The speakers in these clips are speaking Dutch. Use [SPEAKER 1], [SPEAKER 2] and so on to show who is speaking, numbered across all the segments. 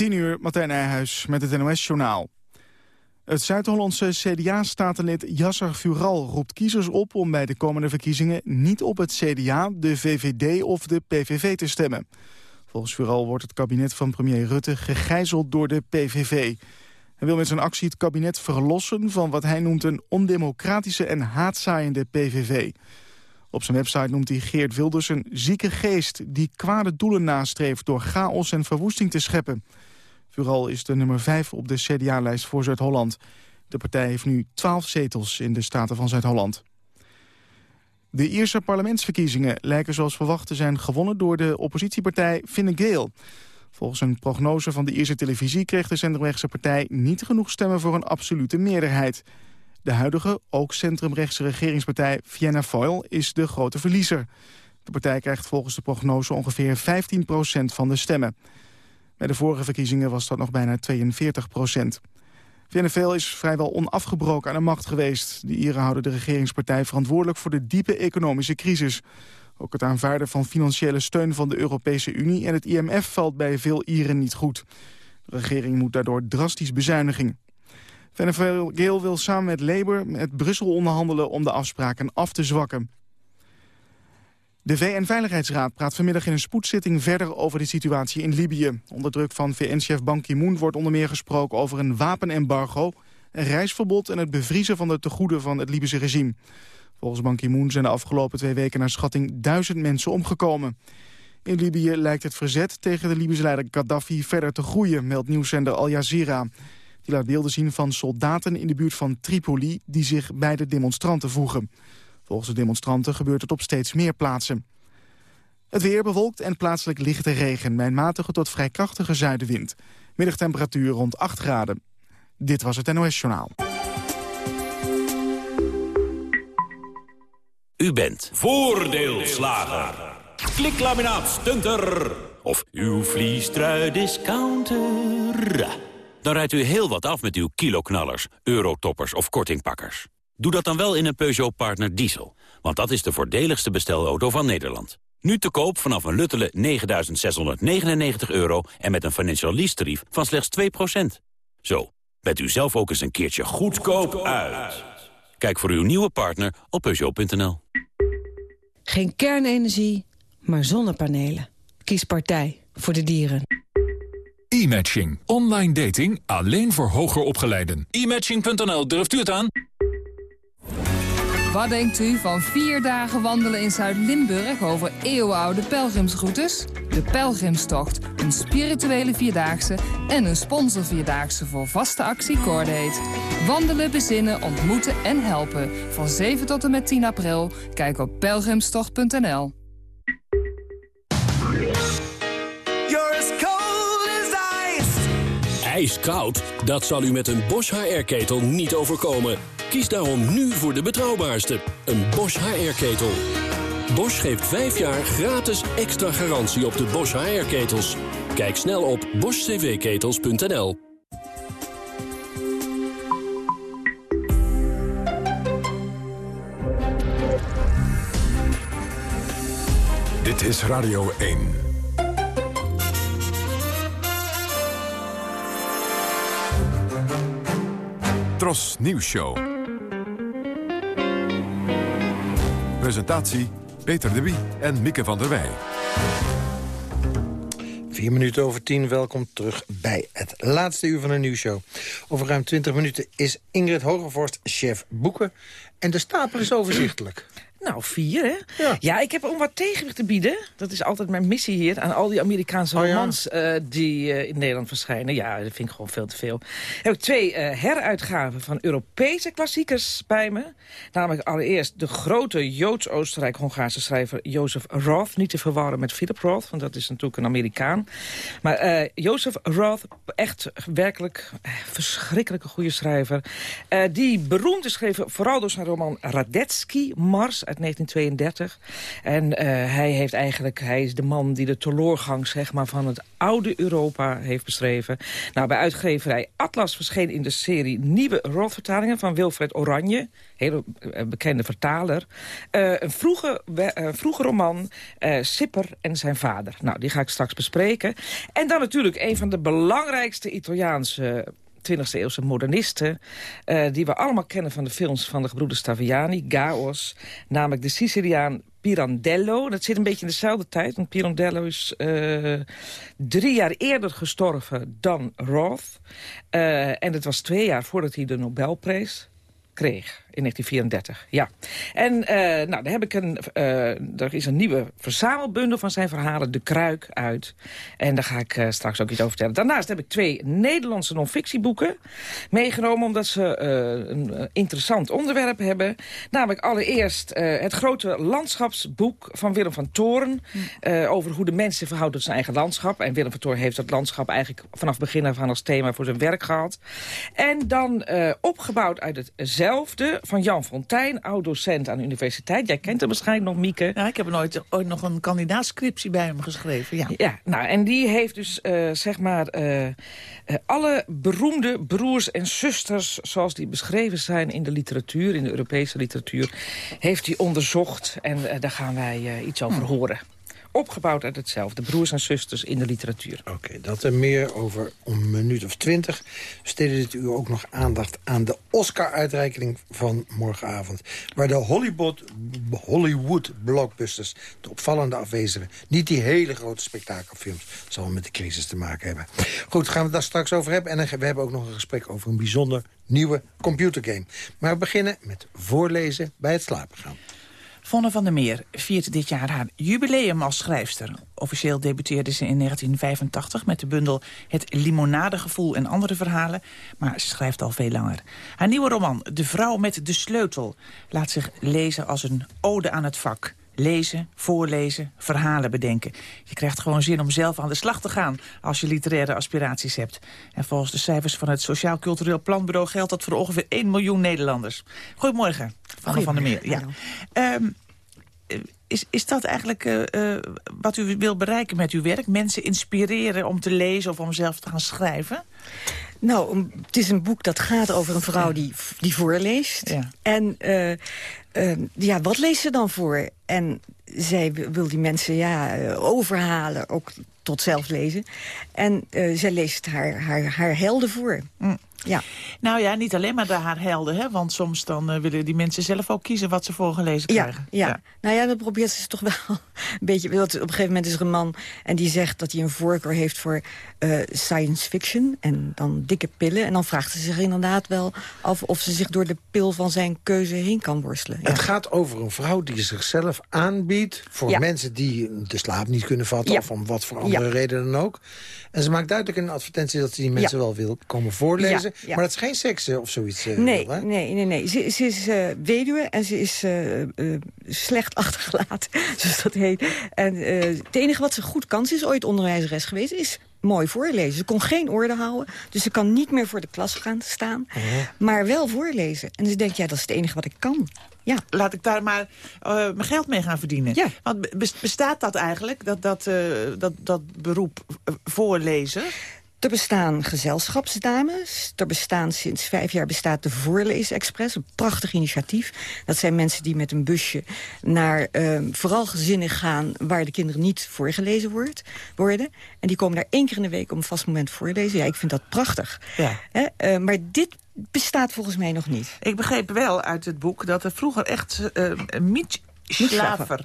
[SPEAKER 1] 10 uur, Martijn Nijhuis met het NOS-journaal. Het Zuid-Hollandse CDA-statenlid Yasser Fural roept kiezers op... om bij de komende verkiezingen niet op het CDA, de VVD of de PVV te stemmen. Volgens Fural wordt het kabinet van premier Rutte gegijzeld door de PVV. Hij wil met zijn actie het kabinet verlossen van wat hij noemt een ondemocratische en haatzaaiende PVV. Op zijn website noemt hij Geert Wilders een zieke geest... die kwade doelen nastreeft door chaos en verwoesting te scheppen. Vooral is de nummer 5 op de CDA-lijst voor Zuid-Holland. De partij heeft nu 12 zetels in de Staten van Zuid-Holland. De Ierse parlementsverkiezingen lijken zoals verwacht te zijn gewonnen... door de oppositiepartij Fine Gael. Volgens een prognose van de Ierse televisie kreeg de centrumrechtse partij... niet genoeg stemmen voor een absolute meerderheid. De huidige, ook centrumrechtse regeringspartij Fianna Fáil is de grote verliezer. De partij krijgt volgens de prognose ongeveer 15% van de stemmen. Bij de vorige verkiezingen was dat nog bijna 42 procent. VNFL is vrijwel onafgebroken aan de macht geweest. De Ieren houden de regeringspartij verantwoordelijk voor de diepe economische crisis. Ook het aanvaarden van financiële steun van de Europese Unie en het IMF valt bij veel Ieren niet goed. De regering moet daardoor drastisch bezuinigen. VNFL wil samen met Labour met Brussel onderhandelen om de afspraken af te zwakken. De VN-veiligheidsraad praat vanmiddag in een spoedzitting verder over de situatie in Libië. Onder druk van VN-chef Ban Ki-moon wordt onder meer gesproken over een wapenembargo, een reisverbod en het bevriezen van de tegoeden van het Libische regime. Volgens Ban Ki-moon zijn de afgelopen twee weken naar schatting duizend mensen omgekomen. In Libië lijkt het verzet tegen de Libische leider Gaddafi verder te groeien, meldt nieuwszender Al Jazeera. Die laat beelden zien van soldaten in de buurt van Tripoli die zich bij de demonstranten voegen. Volgens de demonstranten gebeurt het op steeds meer plaatsen. Het weer bewolkt en plaatselijk lichte regen... bij een matige tot vrij krachtige zuidenwind. Middagtemperatuur rond 8 graden. Dit was het NOS Journaal.
[SPEAKER 2] U bent voordeelslager. Kliklaminaat stunter. Of uw vliestrui discounter. Dan rijdt u heel wat af met uw kiloknallers, eurotoppers of kortingpakkers. Doe dat dan wel in een Peugeot Partner Diesel. Want dat is de voordeligste bestelauto van Nederland. Nu te koop vanaf een luttele 9.699 euro en met een financial lease tarief van slechts 2%. Zo, bent u zelf ook eens een keertje goedkoop uit. Kijk voor uw nieuwe partner op Peugeot.nl.
[SPEAKER 3] Geen kernenergie, maar zonnepanelen. Kies partij voor de dieren.
[SPEAKER 4] E-matching. Online dating alleen voor hoger opgeleiden. E-matching.nl, durft u het aan?
[SPEAKER 5] Wat denkt u van vier dagen wandelen in Zuid-Limburg over eeuwenoude pelgrimsroutes? De Pelgrimstocht, een spirituele vierdaagse en een sponsorvierdaagse voor vaste actie Cordate. Wandelen, bezinnen, ontmoeten en helpen. Van 7 tot en met 10 april. Kijk op pelgrimstocht.nl.
[SPEAKER 6] IJskoud? Dat zal u met een Bosch HR-ketel niet overkomen. Kies daarom nu voor de betrouwbaarste, een Bosch HR-ketel. Bosch geeft 5 jaar gratis extra garantie op de Bosch HR-ketels. Kijk snel op boschcvketels.nl.
[SPEAKER 4] Dit is Radio 1. Tros Nieuws Show. Presentatie Peter de Wie en Mieke van der Wij.
[SPEAKER 7] Vier minuten over tien, welkom terug bij het laatste uur van de nieuwsshow. Over ruim twintig minuten is Ingrid Hogevorst chef boeken. En de stapel is overzichtelijk.
[SPEAKER 8] Nou, vier, hè? Ja. ik heb om wat tegenwicht te bieden. Dat is altijd mijn missie hier. Aan al die Amerikaanse oh, romans uh, die uh, in Nederland verschijnen. Ja, dat vind ik gewoon veel te veel. Heb ik twee uh, heruitgaven van Europese klassiekers bij me. Namelijk allereerst de grote Joods-Oostenrijk-Hongaarse schrijver Joseph Roth. Niet te verwarren met Philip Roth, want dat is natuurlijk een Amerikaan. Maar Joseph Roth, echt werkelijk verschrikkelijke goede schrijver. die beroemd is geschreven vooral door zijn roman Radetzky, Mars uit 1932. En hij, heeft eigenlijk, hij is de man die de teloorgang zeg maar, van het oude Europa heeft beschreven. Nou, bij uitgeverij Atlas verscheen in de serie nieuwe Roth-vertalingen van Wilfred Oranje. Hele bekende vertaler. een vroege, vroege roman, Sipper en zijn vader. Nou, die ga ik straks bespreken. En dan natuurlijk een van de belangrijkste Italiaanse 20e eeuwse modernisten... Uh, die we allemaal kennen van de films van de gebroeders Taviani, Gaos... namelijk de Siciliaan Pirandello. Dat zit een beetje in dezelfde tijd, want Pirandello is uh, drie jaar eerder gestorven dan Roth. Uh, en het was twee jaar voordat hij de Nobelprijs kreeg in 1934, ja. En uh, nou, daar heb ik een, uh, er is een nieuwe verzamelbundel van zijn verhalen, De Kruik, uit. En daar ga ik uh, straks ook iets over vertellen. Daarnaast heb ik twee Nederlandse non-fictieboeken meegenomen... omdat ze een interessant onderwerp hebben. Namelijk allereerst het grote landschapsboek van Willem van Toren... Over hoe de mensen verhouden tot zijn eigen landschap. En Willem van Toren heeft dat landschap eigenlijk vanaf begin af aan als thema voor zijn werk gehad. En dan opgebouwd uit hetzelfde van Jan Fontijn, oud-docent aan de universiteit. Jij kent hem waarschijnlijk nog, Mieke.
[SPEAKER 9] Ja, ik heb nooit ooit nog een kandidaatscriptie bij hem geschreven. Ja,
[SPEAKER 8] ja nou, en die heeft dus, uh, zeg maar, uh, uh, alle beroemde broers en zusters... zoals die beschreven zijn in de literatuur, in de Europese literatuur... heeft hij onderzocht en daar gaan wij iets over hm. horen opgebouwd uit hetzelfde. Broers en zusters in de literatuur.
[SPEAKER 7] Oké, dat en meer over een minuut of twintig. Steden dit u ook nog aandacht aan de Oscar-uitreiking van morgenavond. Waar de Hollywood, Hollywood blockbusters, de opvallende afwezigen... niet die hele grote spektakelfilms, zal met de crisis te maken hebben. Goed, gaan we daar straks over hebben. En we hebben ook nog een gesprek over een bijzonder nieuwe computergame. Maar we beginnen met voorlezen bij het slapen gaan.
[SPEAKER 9] Vonne van der Meer viert dit jaar haar jubileum als schrijfster. Officieel debuteerde ze in 1985 met de bundel Het limonadegevoel en andere verhalen. Maar ze schrijft al veel langer. Haar nieuwe roman De Vrouw met de Sleutel laat zich lezen als een ode aan het vak. Lezen, voorlezen, verhalen bedenken. Je krijgt gewoon zin om zelf aan de slag te gaan als je literaire aspiraties hebt. En volgens de cijfers van het Sociaal Cultureel Planbureau geldt dat voor ongeveer 1 miljoen Nederlanders. Goedemorgen, Van van der Meer. Ja. Um, is, is dat eigenlijk uh, uh, wat u wil bereiken met uw werk? Mensen inspireren om te lezen of om zelf te gaan schrijven?
[SPEAKER 10] Nou, het is een boek dat gaat over een vrouw die, die voorleest. Ja. En uh, ja, wat leest ze dan voor? En zij wil die mensen ja, overhalen, ook tot zelf lezen. En zij leest haar, haar, haar helden voor. Mm.
[SPEAKER 9] Ja. Nou ja, niet alleen maar de haar helden, hè? want soms dan uh, willen die mensen zelf ook kiezen wat ze voorgelezen krijgen.
[SPEAKER 10] Ja, ja. nou ja, dat probeert ze toch wel een beetje. op een gegeven moment is er een man en die zegt dat hij een voorkeur heeft voor uh, science fiction en dan dikke pillen. En dan vraagt ze zich inderdaad wel af of ze zich door de pil van zijn keuze heen kan worstelen.
[SPEAKER 7] Het gaat over een vrouw die zichzelf aanbiedt voor mensen die de slaap niet kunnen vatten of om wat voor andere reden dan ook. En ze maakt duidelijk in een advertentie dat ze die mensen wel wil komen voorlezen. Maar dat is geen seks eh, of zoiets. Uh,
[SPEAKER 10] nee,
[SPEAKER 7] hè?
[SPEAKER 10] nee, nee, nee. Ze, ze is uh, weduwe en ze is slecht achtergelaten, zoals dat heet. En het enige wat ze goed kan, ze is ooit onderwijzeres geweest, is mooi voorlezen. Ze kon geen orde houden, dus ze kan niet meer voor de klas gaan staan. Maar wel voorlezen. En ze denkt, ja, dat is het enige wat ik kan. Ja.
[SPEAKER 9] Laat ik daar maar uh, mijn geld mee gaan verdienen. Ja. Want bestaat dat eigenlijk, dat, dat, uh, dat, dat beroep uh, voorlezen?
[SPEAKER 10] Er bestaan gezelschapsdames. Er bestaan sinds vijf jaar bestaat de Voorleesexpress. Een prachtig initiatief. Dat zijn mensen die met een busje naar uh, vooral gezinnen gaan... waar de kinderen niet voorgelezen wordt, worden. En die komen daar één keer in de week om een vast moment voorlezen. Ja, ik vind dat prachtig. Ja. Uh, maar dit bestaat volgens mij nog niet.
[SPEAKER 9] Ik begreep wel uit het boek dat er vroeger echt uh,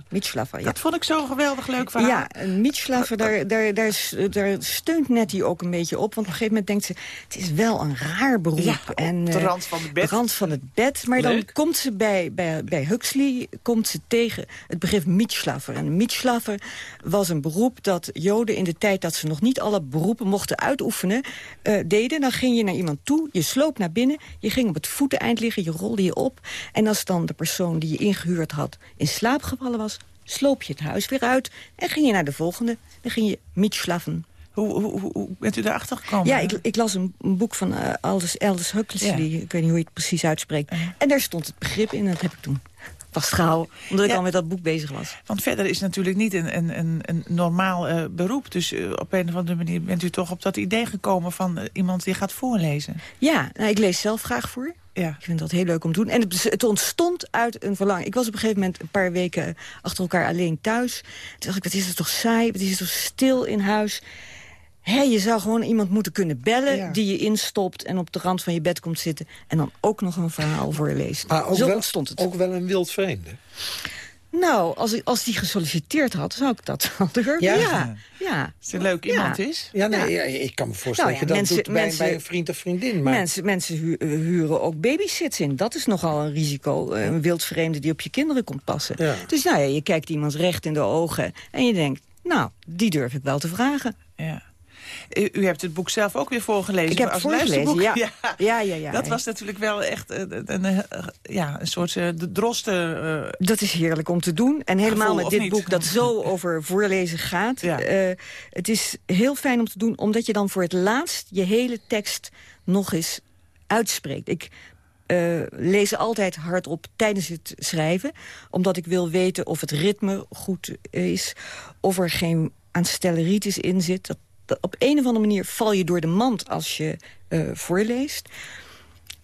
[SPEAKER 9] Mietslaver,
[SPEAKER 10] ja.
[SPEAKER 9] Dat vond ik zo geweldig leuk verhaal.
[SPEAKER 10] Ja, een Mietslaver, daar, daar, daar, daar steunt Nettie ook een beetje op. Want op een gegeven moment denkt ze, het is wel een raar beroep. Ja,
[SPEAKER 9] en, de rand van het bed.
[SPEAKER 10] De rand van het bed. Maar dan komt ze bij, bij, bij Huxley komt ze tegen het begrip Mietslaver. En Mietslaver was een beroep dat Joden in de tijd... dat ze nog niet alle beroepen mochten uitoefenen, uh, deden. Dan ging je naar iemand toe, je sloop naar binnen... je ging op het voeteneind liggen, je rolde je op. En als dan de persoon die je ingehuurd had... in slaap gevallen was, sloop je het huis weer uit... en ging je naar de volgende, dan ging je mietslaven.
[SPEAKER 9] Hoe, hoe, hoe, bent u daarachter gekomen?
[SPEAKER 10] Ja, ik, ik las een, een, boek van uh, Aldous, Aldous Huxley. Ik weet niet hoe je het precies uitspreekt. En daar stond het begrip in en dat heb ik toen gauw, omdat ik al met dat boek bezig was.
[SPEAKER 9] Want verder is natuurlijk niet een, een, een, een normaal uh, beroep. Dus uh, op een of andere manier bent u toch op dat idee gekomen... van iemand die gaat voorlezen.
[SPEAKER 10] Ja, nou, ik lees zelf graag voor.
[SPEAKER 9] Ja.
[SPEAKER 10] Ik vind dat heel leuk om te doen. En het, het, ontstond uit een verlangen. Ik was op een gegeven moment een paar weken achter elkaar alleen thuis. Toen dacht ik, wat is het toch saai, wat is het toch stil in huis... He, je zou gewoon iemand moeten kunnen bellen
[SPEAKER 7] Ja.
[SPEAKER 10] die je instopt... en op de rand van je bed komt zitten... en dan ook nog een verhaal voorleest.
[SPEAKER 7] Maar ook
[SPEAKER 10] Zo
[SPEAKER 7] wel,
[SPEAKER 10] ontstond het.
[SPEAKER 7] ook wel een wild vreemde.
[SPEAKER 10] Nou, als, ik- als die gesolliciteerd had, zou ik dat wel durven.
[SPEAKER 7] Ja?
[SPEAKER 10] Ja, ja.
[SPEAKER 9] Het leuk
[SPEAKER 10] Ja.
[SPEAKER 9] iemand is.
[SPEAKER 7] Ja, nee,
[SPEAKER 10] Ja.
[SPEAKER 7] ik kan me voorstellen
[SPEAKER 10] Nou ja,
[SPEAKER 7] dat je dat
[SPEAKER 10] mensen-
[SPEAKER 7] doet bij,
[SPEAKER 10] mensen-
[SPEAKER 7] bij een vriend of vriendin. Maar
[SPEAKER 10] Mensen, mensen hu- eh, huren ook babysits in. Dat is nogal een risico. Eh, Een wildvreemde die op je kinderen komt passen.
[SPEAKER 7] Ja.
[SPEAKER 10] Dus nou ja, je kijkt iemand recht in de ogen en je denkt... nou, die durf ik wel te vragen.
[SPEAKER 9] Ja. U, u hebt het boek zelf ook weer voorgelezen.
[SPEAKER 10] Ik heb
[SPEAKER 9] als
[SPEAKER 10] het voorgelezen, ja. Ja, ja, ja.
[SPEAKER 9] Dat was natuurlijk wel echt eh, een, een, eh, ja, een soort eh, drosten...
[SPEAKER 10] Dat is heerlijk om te doen. En helemaal
[SPEAKER 9] Gevoel,
[SPEAKER 10] met dit boek dat zo over voorlezen gaat.
[SPEAKER 9] Ja.
[SPEAKER 10] Het is heel fijn om te doen, omdat je dan voor het laatst... je hele tekst nog eens uitspreekt. Ik lees altijd hardop tijdens het schrijven. Omdat ik wil weten of het ritme goed is. Of er geen aanstelleritis in zit. Dat- op een of andere manier val je door de mand als je eh, voorleest.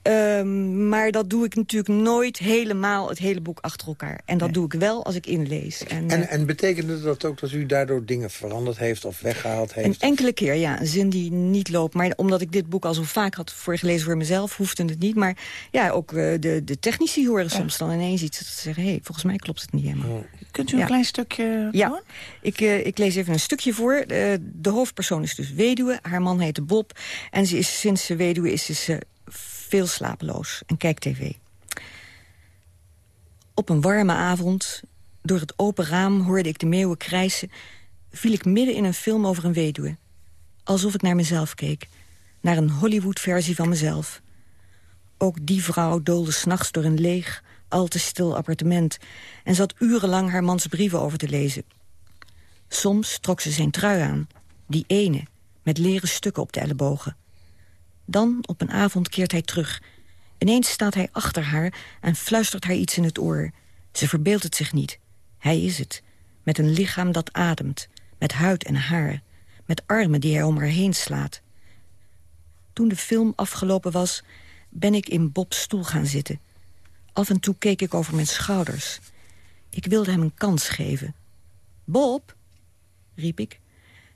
[SPEAKER 10] Ehm, maar dat doe ik natuurlijk nooit helemaal het hele boek achter elkaar. En dat doe ik wel als ik inlees. En,
[SPEAKER 7] En,
[SPEAKER 10] eh,
[SPEAKER 7] en betekende dat ook dat u daardoor dingen veranderd heeft of weggehaald
[SPEAKER 10] een
[SPEAKER 7] heeft?
[SPEAKER 10] enkele keer, ja. Een zin die niet loopt. Maar omdat ik dit boek al zo vaak had voorgelezen voor mezelf... hoefde het niet. Maar ja, ook eh, de, de technici horen soms dan ineens iets te zeggen... hé, hey, volgens mij klopt het niet helemaal.
[SPEAKER 9] kunt u een
[SPEAKER 10] Ja.
[SPEAKER 9] klein stukje
[SPEAKER 10] Ja, ik, eh, ik lees even een stukje voor. Eh, de hoofdpersoon is dus weduwe. Haar man heette Bob. En ze is, sinds ze weduwe is, is ze veel slapeloos en kijkt tv. Op een warme avond, door het open raam hoorde ik de meeuwen krijsen... viel ik midden in een film over een weduwe. Alsof ik naar mezelf keek. Naar een Hollywood-versie van mezelf. Ook die vrouw doolde s'nachts door een leeg, al te stil appartement... en zat urenlang haar mans brieven over te lezen. Soms trok ze zijn trui aan, die ene, met leren stukken op de ellebogen. Dan, op een avond, keert hij terug. Ineens staat hij achter haar en fluistert haar iets in het oor. Ze verbeeldt het zich niet. Hij is het, met een lichaam dat ademt, met huid en haar... met armen die hij om haar heen slaat. Toen de film afgelopen was, ben ik in Bob's stoel gaan zitten. Af en toe keek ik over mijn schouders. Ik wilde hem een kans geven. Bob, riep ik.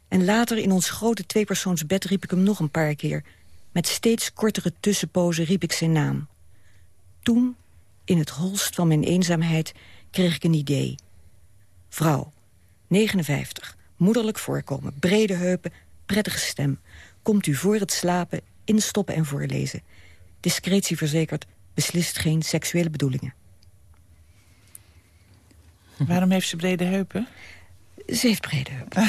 [SPEAKER 10] En later in ons grote tweepersoonsbed riep ik hem nog een paar keer. Met steeds kortere tussenpozen riep ik zijn naam. Toen, in het holst van mijn eenzaamheid, kreeg ik een idee. Vrouw, 59, moederlijk voorkomen, brede heupen, prettige stem. Komt u voor het slapen instoppen en voorlezen. Discretie verzekerd, beslist geen seksuele bedoelingen.
[SPEAKER 9] Waarom heeft ze brede heupen?
[SPEAKER 10] Ze heeft brede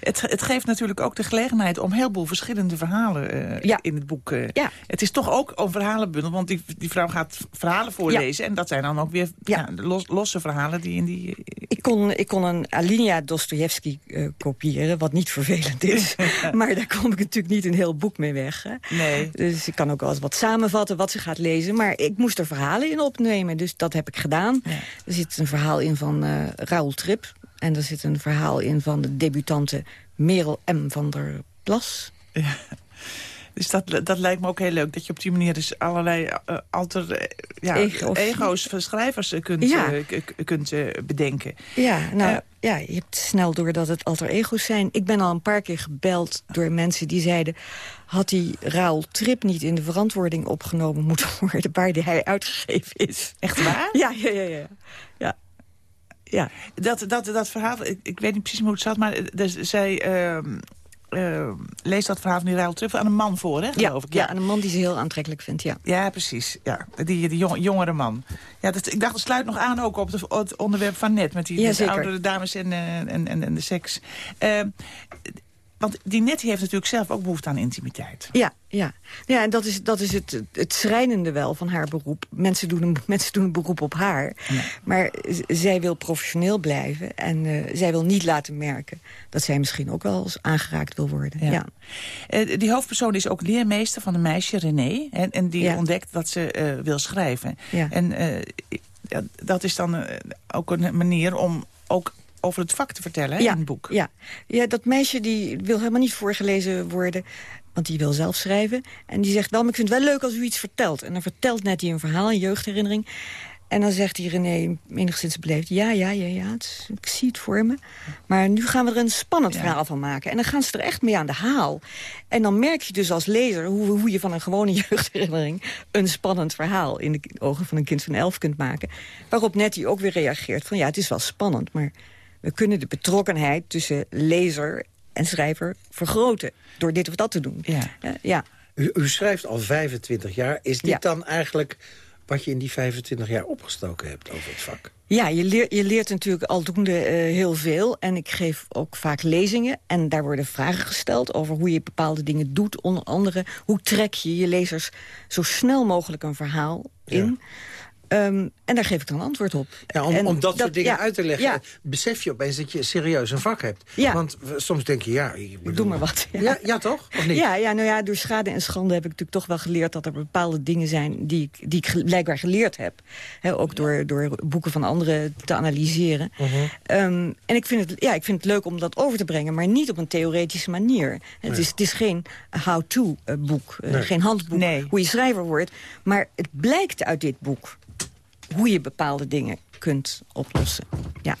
[SPEAKER 9] het, het geeft natuurlijk ook de gelegenheid om een heleboel verschillende verhalen eh,
[SPEAKER 10] Ja.
[SPEAKER 9] in het boek. eh.
[SPEAKER 10] Ja.
[SPEAKER 9] Het is toch ook een verhalenbundel, want die, die vrouw gaat verhalen voorlezen. En dat zijn dan ook weer
[SPEAKER 10] Ja.
[SPEAKER 9] los- losse verhalen die in die...
[SPEAKER 10] Ik kon, ik kon een Alinea Dostoevsky eh, kopiëren, wat niet vervelend is. maar daar kom ik natuurlijk niet een heel boek mee weg. Hè.
[SPEAKER 9] Nee.
[SPEAKER 10] Dus ik kan ook wel eens wat samenvatten wat ze gaat lezen. Maar ik moest er verhalen in opnemen, dus dat heb ik gedaan. Er zit een verhaal in van eh Raoul Tripp. En er zit een verhaal in van de debutante Merel M. van der Plas.
[SPEAKER 9] Dus dat, dat lijkt me ook heel leuk. Dat je op die manier dus allerlei eh, alter, eh, ja,
[SPEAKER 10] Ego's.
[SPEAKER 9] ego's. van schrijvers eh, kunt,
[SPEAKER 10] Ja.
[SPEAKER 9] kunt bedenken.
[SPEAKER 10] Ja, nou, ja, je hebt snel door dat het alter ego's zijn. Ik ben al een paar keer gebeld door mensen die zeiden... had die Raoul Trip niet in de verantwoording opgenomen moeten worden... waar hij uitgegeven is.
[SPEAKER 9] Echt waar?
[SPEAKER 10] Ja, ja, ja, ja. ja. Ja.
[SPEAKER 9] Dat, dat, dat verhaal, ik, ik weet niet precies hoe het zat, maar eh, dus, zij ehm, ehm, leest dat verhaal van die Raoul Truff aan een man voor, hè, geloof ik.
[SPEAKER 10] ja, en een man die ze heel aantrekkelijk vindt, ja.
[SPEAKER 9] Ja, precies. Ja. Die, die jong- jongere man. Ja, dat, ik dacht, dat sluit nog aan ook op het, het onderwerp van net... met die,
[SPEAKER 10] Ja,
[SPEAKER 9] oudere dames en, eh, en, en, en de seks. Ehm, want die net heeft natuurlijk zelf ook behoefte aan intimiteit.
[SPEAKER 10] Ja, ja. ja en dat is, dat is het, het schrijnende wel van haar beroep. Mensen doen een, mensen doen een beroep op haar. Maar zij wil professioneel blijven. En eh, zij wil niet laten merken dat zij misschien ook wel eens aangeraakt wil worden.
[SPEAKER 9] Ja.
[SPEAKER 10] Ja.
[SPEAKER 9] Eh, die hoofdpersoon is ook leermeester van een meisje, René. En, en die
[SPEAKER 10] Ja.
[SPEAKER 9] ontdekt dat ze eh, wil schrijven.
[SPEAKER 10] Ja.
[SPEAKER 9] En dat, is dan ook een manier om ook over het vak te vertellen hè,
[SPEAKER 10] ja,
[SPEAKER 9] in het boek.
[SPEAKER 10] Ja. ja, dat meisje die wil helemaal niet voorgelezen worden... want die wil zelf schrijven. En die zegt wel, maar ik vind het wel leuk als u iets vertelt. En dan vertelt net hij een verhaal, een jeugdherinnering. En dan zegt die René enigszins beleefd... ja, ja, ja, ja, het, ik zie het voor me. Maar nu gaan we er een spannend verhaal van maken. En dan gaan ze er echt mee aan de haal. En dan merk je dus als lezer hoe, hoe je van een gewone jeugdherinnering... een spannend verhaal in de ogen van een kind van elf kunt maken. Waarop Nettie ook weer reageert van ja, het is wel spannend... maar we kunnen de betrokkenheid tussen lezer en schrijver vergroten... door dit of dat te doen.
[SPEAKER 9] Ja.
[SPEAKER 10] Uh, ja.
[SPEAKER 7] U, u, schrijft al 25 jaar. Is dit ja. dan eigenlijk wat je in die 25 jaar opgestoken hebt over het vak?
[SPEAKER 10] Ja, je, leer, je leert natuurlijk aldoende uh, heel veel. En ik geef ook vaak lezingen. En daar worden vragen gesteld over hoe je bepaalde dingen doet. Onder andere, hoe trek je je lezers zo snel mogelijk een verhaal in... Ja. Um, en daar geef ik dan antwoord op.
[SPEAKER 7] Ja, om,
[SPEAKER 10] en
[SPEAKER 7] om dat, soort dingen
[SPEAKER 10] ja,
[SPEAKER 7] uit te leggen,
[SPEAKER 10] ja.
[SPEAKER 7] besef je opeens dat je serieus een vak hebt.
[SPEAKER 10] Ja.
[SPEAKER 7] Want soms denk je, ja... Ik bedoel,
[SPEAKER 10] Doe maar wat.
[SPEAKER 7] Ja. Ja, toch? Of niet?
[SPEAKER 10] Ja, ja, nou ja, door schade en schande heb ik natuurlijk toch wel geleerd... dat er bepaalde dingen zijn die ik, die ik blijkbaar geleerd heb. He, ook door, door boeken van anderen te analyseren.
[SPEAKER 7] Uh -huh.
[SPEAKER 10] um, en ik vind, het, ja, ik vind het leuk om dat over te brengen... maar niet op een theoretische manier. Het,
[SPEAKER 7] Nee.
[SPEAKER 10] is, het is geen how-to-boek, uh,
[SPEAKER 7] Nee.
[SPEAKER 10] geen handboek
[SPEAKER 9] Nee.
[SPEAKER 10] hoe je schrijver wordt. Maar het blijkt uit dit boek hoe je bepaalde dingen kunt oplossen. Ja.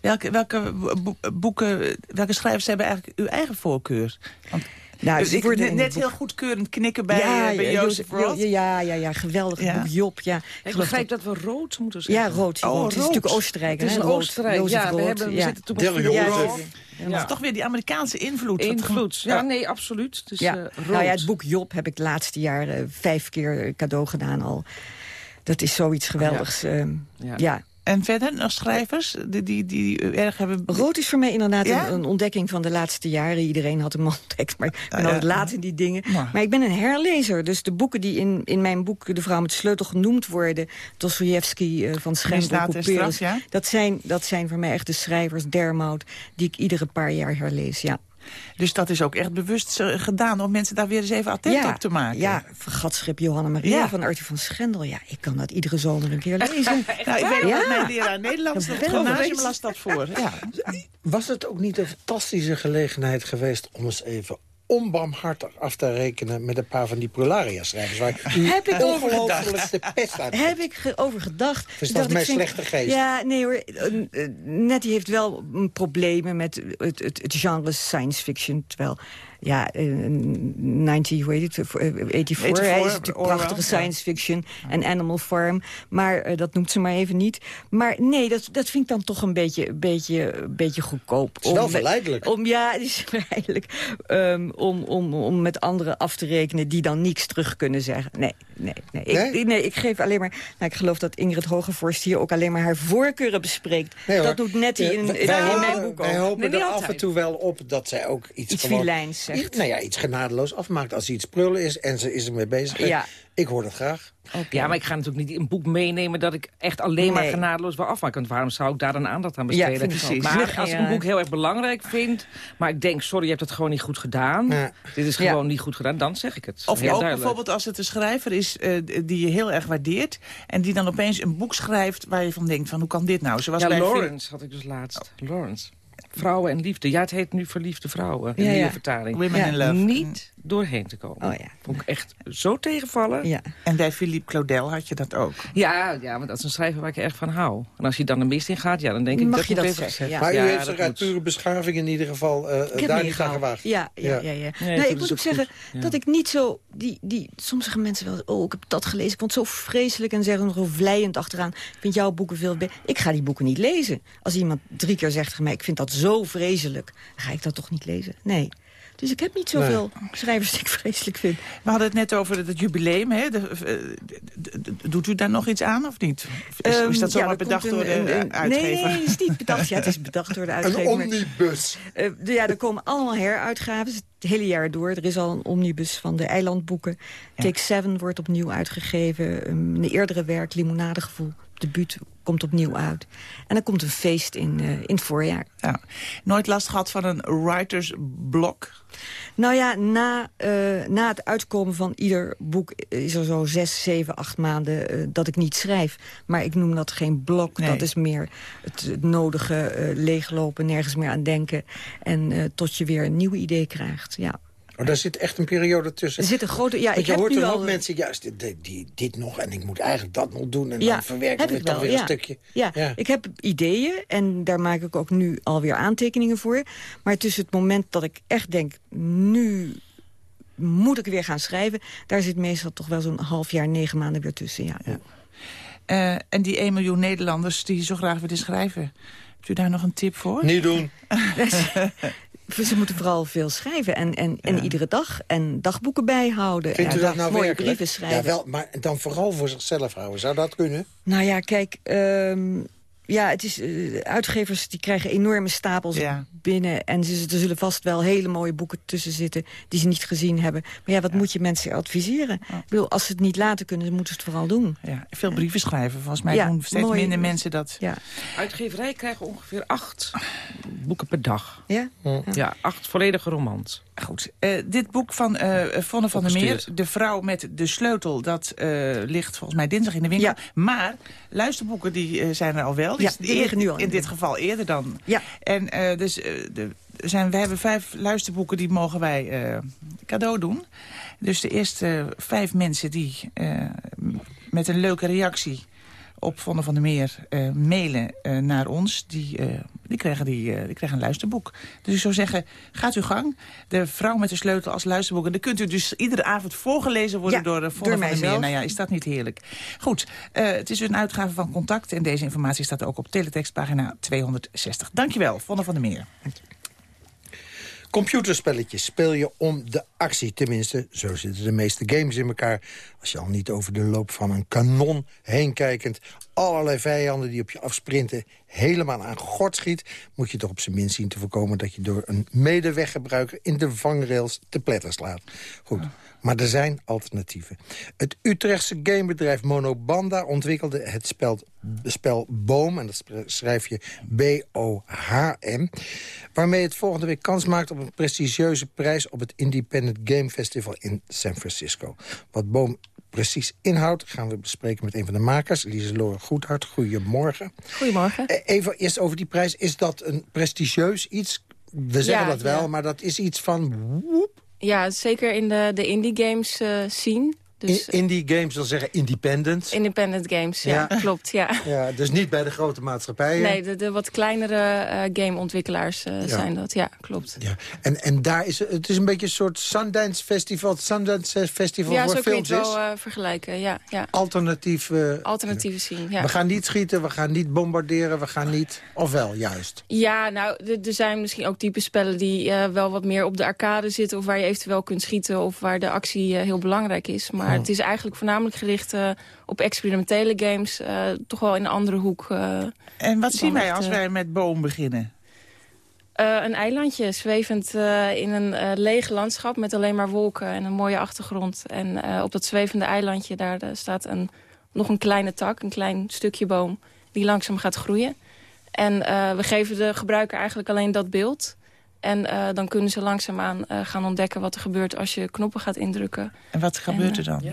[SPEAKER 9] Welke, welke bo- boeken, welke schrijvers hebben eigenlijk uw eigen voorkeur? Want
[SPEAKER 10] Nou,
[SPEAKER 9] dus
[SPEAKER 10] ze
[SPEAKER 9] ik
[SPEAKER 10] worden
[SPEAKER 9] net, heel goedkeurend knikken bij, eh, bij Jozef Roth.
[SPEAKER 10] Ja, ja, ja, ja, geweldig
[SPEAKER 9] Ja.
[SPEAKER 10] boek. Job, ja.
[SPEAKER 8] Ik begrijp
[SPEAKER 10] dat-
[SPEAKER 8] dat we rood moeten
[SPEAKER 10] Ja,
[SPEAKER 8] zeggen.
[SPEAKER 10] rood.
[SPEAKER 9] Oh,
[SPEAKER 10] rood. Het is
[SPEAKER 9] rood.
[SPEAKER 10] natuurlijk Oostenrijk.
[SPEAKER 8] Het is
[SPEAKER 10] hè,
[SPEAKER 8] een
[SPEAKER 10] rood.
[SPEAKER 8] Oostenrijk.
[SPEAKER 10] Jozef
[SPEAKER 8] Ja, we,
[SPEAKER 10] Rood,
[SPEAKER 8] hebben, we
[SPEAKER 10] ja.
[SPEAKER 8] zitten toen
[SPEAKER 10] Ja.
[SPEAKER 9] Dat is toch weer die Amerikaanse invloed.
[SPEAKER 8] invloed. Ja, nee, absoluut. Dus,
[SPEAKER 10] Ja.
[SPEAKER 8] eh, rood.
[SPEAKER 10] nou ja, het boek Job heb ik de laatste jaren vijf keer cadeau gedaan al. Dat is zoiets geweldigs. ehm,
[SPEAKER 8] Ja.
[SPEAKER 10] ja.
[SPEAKER 9] En verder nog schrijvers die, die, die u erg hebben...
[SPEAKER 10] Rood is voor mij inderdaad
[SPEAKER 9] Ja?
[SPEAKER 10] een, een ontdekking van de laatste jaren. Iedereen had hem al ontdekt, maar ik ben
[SPEAKER 9] Ah, ja.
[SPEAKER 10] altijd laat in die dingen.
[SPEAKER 9] Maar-
[SPEAKER 10] Maar ik ben een herlezer. Dus de boeken die in, in mijn boek De Vrouw met de Sleutel genoemd worden... Dostoevsky, eh, Van
[SPEAKER 9] en
[SPEAKER 10] Couperus... dat, zijn, dat zijn voor mij echt de schrijvers, Dermout... die ik iedere paar jaar herlees, ja.
[SPEAKER 9] Dus dat is ook echt bewust eh, gedaan om mensen daar weer eens even attent
[SPEAKER 10] ja,
[SPEAKER 9] op te maken.
[SPEAKER 10] Ja, Vergatschip Johanna Maria
[SPEAKER 9] Ja.
[SPEAKER 10] van Arthur van Schendel. Ja, ik kan dat iedere zomer een keer lezen.
[SPEAKER 9] Nou, ik weet ook
[SPEAKER 10] Ja.
[SPEAKER 9] dat mijn leraar Nederlands,
[SPEAKER 10] Geweldig.
[SPEAKER 9] gymnasium las dat voor. Ja.
[SPEAKER 7] Was het ook niet een fantastische gelegenheid geweest... om eens even onbarmhartig af te rekenen... met een paar van die Prularia-schrijvers... waar u
[SPEAKER 10] Heb ik over
[SPEAKER 7] ongelooflijk de pest uit
[SPEAKER 10] Heb ik over gedacht. Dacht ik
[SPEAKER 7] mijn slechte geest.
[SPEAKER 10] Ja, nee hoor. eh, eh, Nettie heeft wel problemen met het, het, het genre science fiction. Terwijl, ja, eh, 90, hoe heet het, eh, 84,
[SPEAKER 9] 84,
[SPEAKER 10] hij is natuurlijk
[SPEAKER 9] Orwell,
[SPEAKER 10] prachtige
[SPEAKER 9] ja.
[SPEAKER 10] science fiction. En Animal Farm. Maar eh, dat noemt ze maar even niet. Maar nee, dat, dat vind ik dan toch een beetje, een beetje, beetje goedkoop.
[SPEAKER 7] Het is wel
[SPEAKER 10] Om-
[SPEAKER 7] verleidelijk.
[SPEAKER 10] Om, ja, het is verleidelijk. Um, om, om, om met anderen af te rekenen die dan niks terug kunnen zeggen. Nee, nee, nee.
[SPEAKER 7] Nee?
[SPEAKER 10] Ik, nee, ik geef alleen maar... Nou, ik geloof dat Ingrid Hogevorst hier ook alleen maar haar voorkeuren bespreekt.
[SPEAKER 7] Nee,
[SPEAKER 10] dat doet Nettie in, in,
[SPEAKER 7] wij
[SPEAKER 10] in
[SPEAKER 7] hopen-
[SPEAKER 10] mijn boek
[SPEAKER 7] Wij
[SPEAKER 10] ook.
[SPEAKER 7] hopen
[SPEAKER 8] Nee, niet
[SPEAKER 7] er af en toe wel op dat zij ook iets,
[SPEAKER 10] Iets
[SPEAKER 7] gewoon...
[SPEAKER 10] vilijns zegt.
[SPEAKER 7] Nou ja, iets genadeloos afmaakt. Als iets prullen is en ze is ermee bezig.
[SPEAKER 10] Ja.
[SPEAKER 7] Ik hoor dat graag.
[SPEAKER 8] Ja, maar ik ga natuurlijk niet een boek meenemen dat ik echt alleen maar genadeloos wil afmaken. Want waarom zou ik daar dan aandacht aan
[SPEAKER 10] Ja,
[SPEAKER 8] besteden?
[SPEAKER 10] ook.
[SPEAKER 8] maar
[SPEAKER 10] Precies.
[SPEAKER 8] als ik een boek heel erg belangrijk vind... maar ik denk, sorry, je hebt het gewoon niet goed gedaan.
[SPEAKER 7] Ja.
[SPEAKER 8] Dit is
[SPEAKER 10] Ja.
[SPEAKER 8] gewoon niet goed gedaan, dan zeg ik het.
[SPEAKER 9] Of
[SPEAKER 8] heel
[SPEAKER 9] ook
[SPEAKER 8] duidelijk.
[SPEAKER 9] bijvoorbeeld als het een schrijver is eh, die je heel erg waardeert... en die dan opeens een boek schrijft waar je van denkt... van hoe kan dit nou? Zoals
[SPEAKER 8] Ja,
[SPEAKER 9] bij
[SPEAKER 8] Lawrence had ik dus laatst. Lawrence. Vrouwen en liefde. Ja, het heet nu Verliefde Vrouwen. In
[SPEAKER 10] Ja, ja.
[SPEAKER 8] vertaling.
[SPEAKER 9] Women in Love.
[SPEAKER 8] Niet doorheen te komen.
[SPEAKER 10] Oh ja.
[SPEAKER 8] Vond ik echt zo tegenvallen.
[SPEAKER 10] Ja.
[SPEAKER 9] En bij Philippe Claudel had je dat ook.
[SPEAKER 8] Ja, ja, want dat is een schrijver waar ik erg van hou. En als hij dan de mist in gaat, ja, dan denk ik...
[SPEAKER 10] Mag
[SPEAKER 8] dat
[SPEAKER 10] je dat zeggen, ja.
[SPEAKER 7] Maar u
[SPEAKER 8] Ja,
[SPEAKER 7] heeft zich uit pure beschaving in ieder geval eh, daar niet aan gewaagd.
[SPEAKER 10] Ja, ja,
[SPEAKER 7] Ja.
[SPEAKER 10] ja. ja.
[SPEAKER 8] Nee,
[SPEAKER 10] nou, ik moet ook zeggen
[SPEAKER 8] goed. Ja.
[SPEAKER 10] dat ik niet zo... Die, die, sommige mensen wel... Oh, ik heb dat gelezen. Ik vond het zo vreselijk. En zeggen nog zo vlijend achteraan. Ik vind jouw boeken veel beter. Ik ga die boeken niet lezen. Als iemand drie keer zegt tegen mij... Ik vind dat zo vreselijk. Dan ga ik dat toch niet lezen? Nee. Dus ik heb niet zoveel schrijvers die ik vreselijk vind.
[SPEAKER 9] We hadden het net over het, jubileum. Hè? De, eh, doet u daar nog iets aan of niet? Is, is
[SPEAKER 10] Ehm,
[SPEAKER 9] dat zomaar
[SPEAKER 10] ja,
[SPEAKER 9] bedacht door de
[SPEAKER 10] een- een- een-
[SPEAKER 9] uitgever?
[SPEAKER 10] Nee, nee, het is niet bedacht. Ja, het is bedacht door de
[SPEAKER 7] Een
[SPEAKER 10] uitgever. maar-
[SPEAKER 7] omnibus.
[SPEAKER 10] Eh, ja, er komen allemaal heruitgaven het hele jaar door. Er is al een omnibus van de eilandboeken. Take Seven wordt opnieuw uitgegeven. Um, een eerdere werk, Limonadegevoel, debuut, komt opnieuw uit. En dan komt een feest in, in het voorjaar.
[SPEAKER 9] Ja. Nooit last gehad van een writer's block?
[SPEAKER 10] Nou ja, na, na het uitkomen van ieder boek is er zo zes, zeven, acht maanden dat ik niet schrijf. Maar ik noem dat geen blok. Dat is meer het, nodige leeglopen, nergens meer aan denken. En tot je weer een nieuw idee krijgt, ja.
[SPEAKER 7] Maar daar zit echt een periode tussen.
[SPEAKER 10] Er zit een grote... Ja, ik
[SPEAKER 7] je
[SPEAKER 10] heb
[SPEAKER 7] hoort
[SPEAKER 10] nu
[SPEAKER 7] dan
[SPEAKER 10] al...
[SPEAKER 7] ook mensen, juist dit, dit, dit nog en ik moet eigenlijk dat nog doen. En
[SPEAKER 10] Ja,
[SPEAKER 7] dan verwerken we
[SPEAKER 10] ik
[SPEAKER 7] toch
[SPEAKER 10] wel,
[SPEAKER 7] weer
[SPEAKER 10] ja.
[SPEAKER 7] een stukje.
[SPEAKER 10] Ja,
[SPEAKER 7] Ja.
[SPEAKER 10] ik heb ideeën en daar maak ik ook nu alweer aantekeningen voor. Maar tussen het moment dat ik echt denk, nu moet ik weer gaan schrijven... daar zit meestal toch wel zo'n half jaar, negen maanden weer tussen, ja.
[SPEAKER 9] Eh, en die 1 miljoen Nederlanders die zo graag willen schrijven. Hebt u daar nog een tip voor?
[SPEAKER 7] Niet doen.
[SPEAKER 10] Ze moeten vooral veel schrijven en, en, en iedere dag. En dagboeken bijhouden.
[SPEAKER 7] Vindt
[SPEAKER 10] ja,
[SPEAKER 7] u dat nou
[SPEAKER 10] mooie
[SPEAKER 7] werkelijk?
[SPEAKER 10] brieven schrijven.
[SPEAKER 7] Ja, wel, maar dan vooral voor zichzelf houden. Zou dat kunnen?
[SPEAKER 10] Nou ja, kijk, ehm, ja, het is, eh, uitgevers die krijgen enorme stapels
[SPEAKER 9] Ja.
[SPEAKER 10] binnen. En ze, er zullen vast wel hele mooie boeken tussen zitten die ze niet gezien hebben. Maar ja, wat moet je mensen adviseren? Ik bedoel, als ze het niet laten kunnen, dan moeten ze het vooral doen.
[SPEAKER 9] Ja, veel brieven schrijven. Volgens mij
[SPEAKER 10] Ja,
[SPEAKER 9] doen steeds
[SPEAKER 10] mooi.
[SPEAKER 9] minder mensen dat.
[SPEAKER 10] Ja.
[SPEAKER 8] Uitgeverij krijgen ongeveer acht boeken per dag.
[SPEAKER 10] Ja?
[SPEAKER 8] Ja, acht volledige romans.
[SPEAKER 9] Goed. Eh, dit boek van eh Vonne van der Meer. De vrouw met de sleutel... dat eh, ligt volgens mij dinsdag in de winkel.
[SPEAKER 10] Ja.
[SPEAKER 9] Maar luisterboeken die, zijn er al wel.
[SPEAKER 10] Ja, liggen nu al in
[SPEAKER 9] dit geval eerder dan.
[SPEAKER 10] Ja.
[SPEAKER 9] En eh, dus, eh, de, zijn, we hebben vijf luisterboeken die mogen wij eh, cadeau doen. Dus de eerste vijf mensen die met een leuke reactie op Vonne van der Meer eh, mailen eh, naar ons... die, eh, die, krijgen die, die krijgen een luisterboek. Dus ik zou zeggen, gaat uw gang. De vrouw met de sleutel als luisterboek. En dan kunt u dus iedere avond voorgelezen worden
[SPEAKER 10] Ja,
[SPEAKER 9] door uh, Vonne van der Meer.
[SPEAKER 10] mijzelf.
[SPEAKER 9] Nou ja, is dat niet heerlijk? Goed, het is een uitgave van Contact. En deze informatie staat ook op teletextpagina 260. Dankjewel, Vonne van der Meer.
[SPEAKER 7] Computerspelletjes speel je om de actie. Tenminste, zo zitten de meeste games in elkaar. Als je al niet over de loop van een kanon heen kijkend... allerlei vijanden die op je afsprinten helemaal aan gort schiet... moet je toch op zijn minst zien te voorkomen... dat je door een medeweggebruiker in de vangrails te pletter slaat. Goed, maar er zijn alternatieven. Het Utrechtse gamebedrijf Monobanda ontwikkelde het spel, spel Boom... en dat schrijf je B-O-H-M... waarmee het volgende week kans maakt op een prestigieuze prijs... op het Independent Game Festival in San Francisco. Wat Boom precies inhoudt gaan we bespreken met een van de makers... Lieselore Goedhart. Goedemorgen.
[SPEAKER 11] Goedemorgen.
[SPEAKER 7] Eh, Even eerst over die prijs. Is dat een prestigieus iets? We zeggen
[SPEAKER 11] Ja,
[SPEAKER 7] dat wel,
[SPEAKER 11] ja.
[SPEAKER 7] maar dat is iets van... woep.
[SPEAKER 11] Ja, zeker in de, de indie games eh scene. Dus
[SPEAKER 7] In, indie games wil zeggen independent.
[SPEAKER 11] independent games, ja,
[SPEAKER 7] Ja.
[SPEAKER 11] klopt. Ja.
[SPEAKER 7] Ja, dus niet bij de grote maatschappijen.
[SPEAKER 11] Nee, de, de wat kleinere eh, gameontwikkelaars eh,
[SPEAKER 7] Ja.
[SPEAKER 11] zijn dat. Ja, klopt.
[SPEAKER 7] Ja. En, en daar is het is een beetje een soort Sundance Festival. Het Sundance Festival
[SPEAKER 11] Ja,
[SPEAKER 7] voor
[SPEAKER 11] zo kun je het
[SPEAKER 7] films is.
[SPEAKER 11] wel eh, vergelijken. Ja, ja.
[SPEAKER 7] Alternatief.
[SPEAKER 11] Alternatieve scene, ja.
[SPEAKER 7] We gaan niet schieten, we gaan niet bombarderen, we gaan niet... Of wel, juist.
[SPEAKER 11] Ja, nou, er- zijn misschien ook type spellen die wel wat meer op de arcade zitten... of waar je eventueel kunt schieten of waar de actie heel belangrijk is. Maar
[SPEAKER 7] Oh.
[SPEAKER 11] het is eigenlijk voornamelijk gericht eh, op experimentele games. eh, toch wel in een andere hoek. eh,
[SPEAKER 9] En wat zien wij als wij met Boom beginnen?
[SPEAKER 11] Een eilandje, zwevend in een leeg landschap met alleen maar wolken en een mooie achtergrond. En op dat zwevende eilandje daar staat een, nog een kleine tak, een klein stukje boom die langzaam gaat groeien. En we geven de gebruiker eigenlijk alleen dat beeld. En eh, dan kunnen ze langzaamaan eh, gaan ontdekken wat er gebeurt als je knoppen gaat indrukken.
[SPEAKER 9] En wat gebeurt er dan?
[SPEAKER 8] Ja.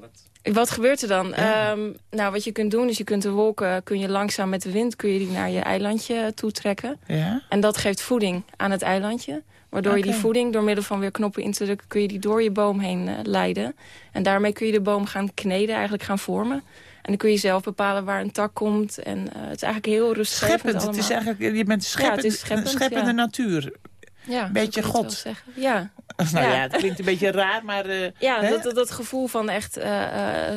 [SPEAKER 8] Wat...
[SPEAKER 11] Wat gebeurt er dan? Ehm, nou, wat je kunt doen is je kunt de wolken kun je langzaam met de wind kun je die naar je eilandje toetrekken.
[SPEAKER 9] Ja?
[SPEAKER 11] En dat geeft voeding aan het eilandje. Waardoor je die voeding door middel van weer knoppen in te drukken... kun je die door je boom heen eh, leiden. En daarmee kun je de boom gaan kneden, eigenlijk gaan vormen. En dan kun je zelf bepalen waar een tak komt. En eh, het is eigenlijk heel rustgevend
[SPEAKER 9] Scheppend. Het is eigenlijk, je bent scheppend,
[SPEAKER 11] het is scheppend,
[SPEAKER 9] scheppende
[SPEAKER 11] ja.
[SPEAKER 9] natuur.
[SPEAKER 11] ja,
[SPEAKER 9] beetje God.
[SPEAKER 11] zeggen. Ja,
[SPEAKER 9] Nou ja,
[SPEAKER 11] Ja.
[SPEAKER 9] het klinkt een beetje raar, maar... eh,
[SPEAKER 11] ja dat, dat, dat gevoel van echt eh,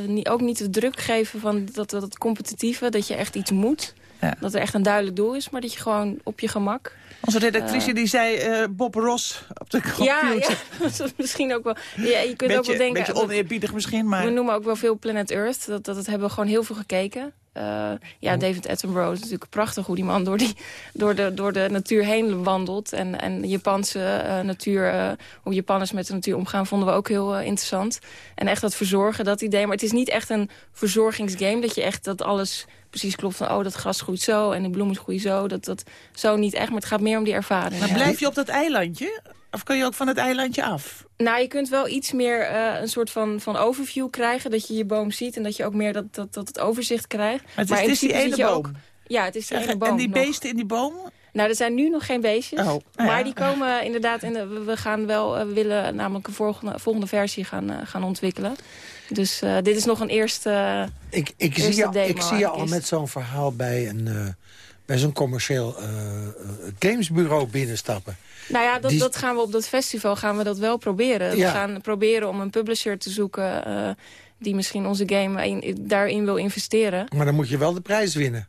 [SPEAKER 11] niet, ook niet de druk geven van dat, dat, dat competitieve. Dat je echt iets moet.
[SPEAKER 9] Ja.
[SPEAKER 11] Dat er echt een duidelijk doel is. Maar dat je gewoon op je gemak
[SPEAKER 9] Onze redactrice die zei eh, Bob Ross op de computer.
[SPEAKER 11] Ja, ja, misschien ook wel. Ja, je kunt
[SPEAKER 9] beetje,
[SPEAKER 11] ook wel denken.
[SPEAKER 9] beetje oneerbiedig misschien, maar...
[SPEAKER 11] We noemen ook wel veel Planet Earth. Dat, dat, dat hebben we gewoon heel veel gekeken. Eh, ja, David Attenborough is natuurlijk prachtig hoe die man door, die, door, de, door de natuur heen wandelt. En, en Japanse eh, natuur, eh, hoe Japanners met de natuur omgaan, vonden we ook heel eh, interessant. En echt dat verzorgen, dat idee. Maar het is niet echt een verzorgingsgame, dat je echt dat alles precies klopt van... oh, dat gras groeit zo en de bloemen groeien zo. Dat, dat zo niet echt, maar het gaat meer om die ervaring.
[SPEAKER 9] Maar blijf je op dat eilandje? Of kun je ook van het eilandje af?
[SPEAKER 11] Nou, je kunt wel iets meer uh, een soort van, van overview krijgen. Dat je je boom ziet en dat je ook meer dat, dat, dat het overzicht krijgt.
[SPEAKER 9] Maar het is, het is die ene boom? Ook,
[SPEAKER 11] ja, het is die ene boom
[SPEAKER 9] En die beesten in die boom?
[SPEAKER 11] Nou, er zijn nu nog geen beestjes.
[SPEAKER 9] Oh, nou
[SPEAKER 11] maar die komen inderdaad... In de, we gaan wel, uh, we willen namelijk een volgende, volgende versie gaan, uh, gaan ontwikkelen. Dus uh, dit is nog een eerste
[SPEAKER 7] Ik, ik
[SPEAKER 11] eerste
[SPEAKER 7] zie, je,
[SPEAKER 11] demo
[SPEAKER 7] ik zie je al met zo'n verhaal bij een... bij zo'n commercieel gamesbureau binnenstappen.
[SPEAKER 11] Nou ja, dat,
[SPEAKER 7] Die-
[SPEAKER 11] dat gaan we op dat festival gaan we dat wel proberen. We gaan proberen om een publisher te zoeken... eh, die misschien onze game in- daarin wil investeren.
[SPEAKER 7] Maar dan moet je wel de prijs winnen.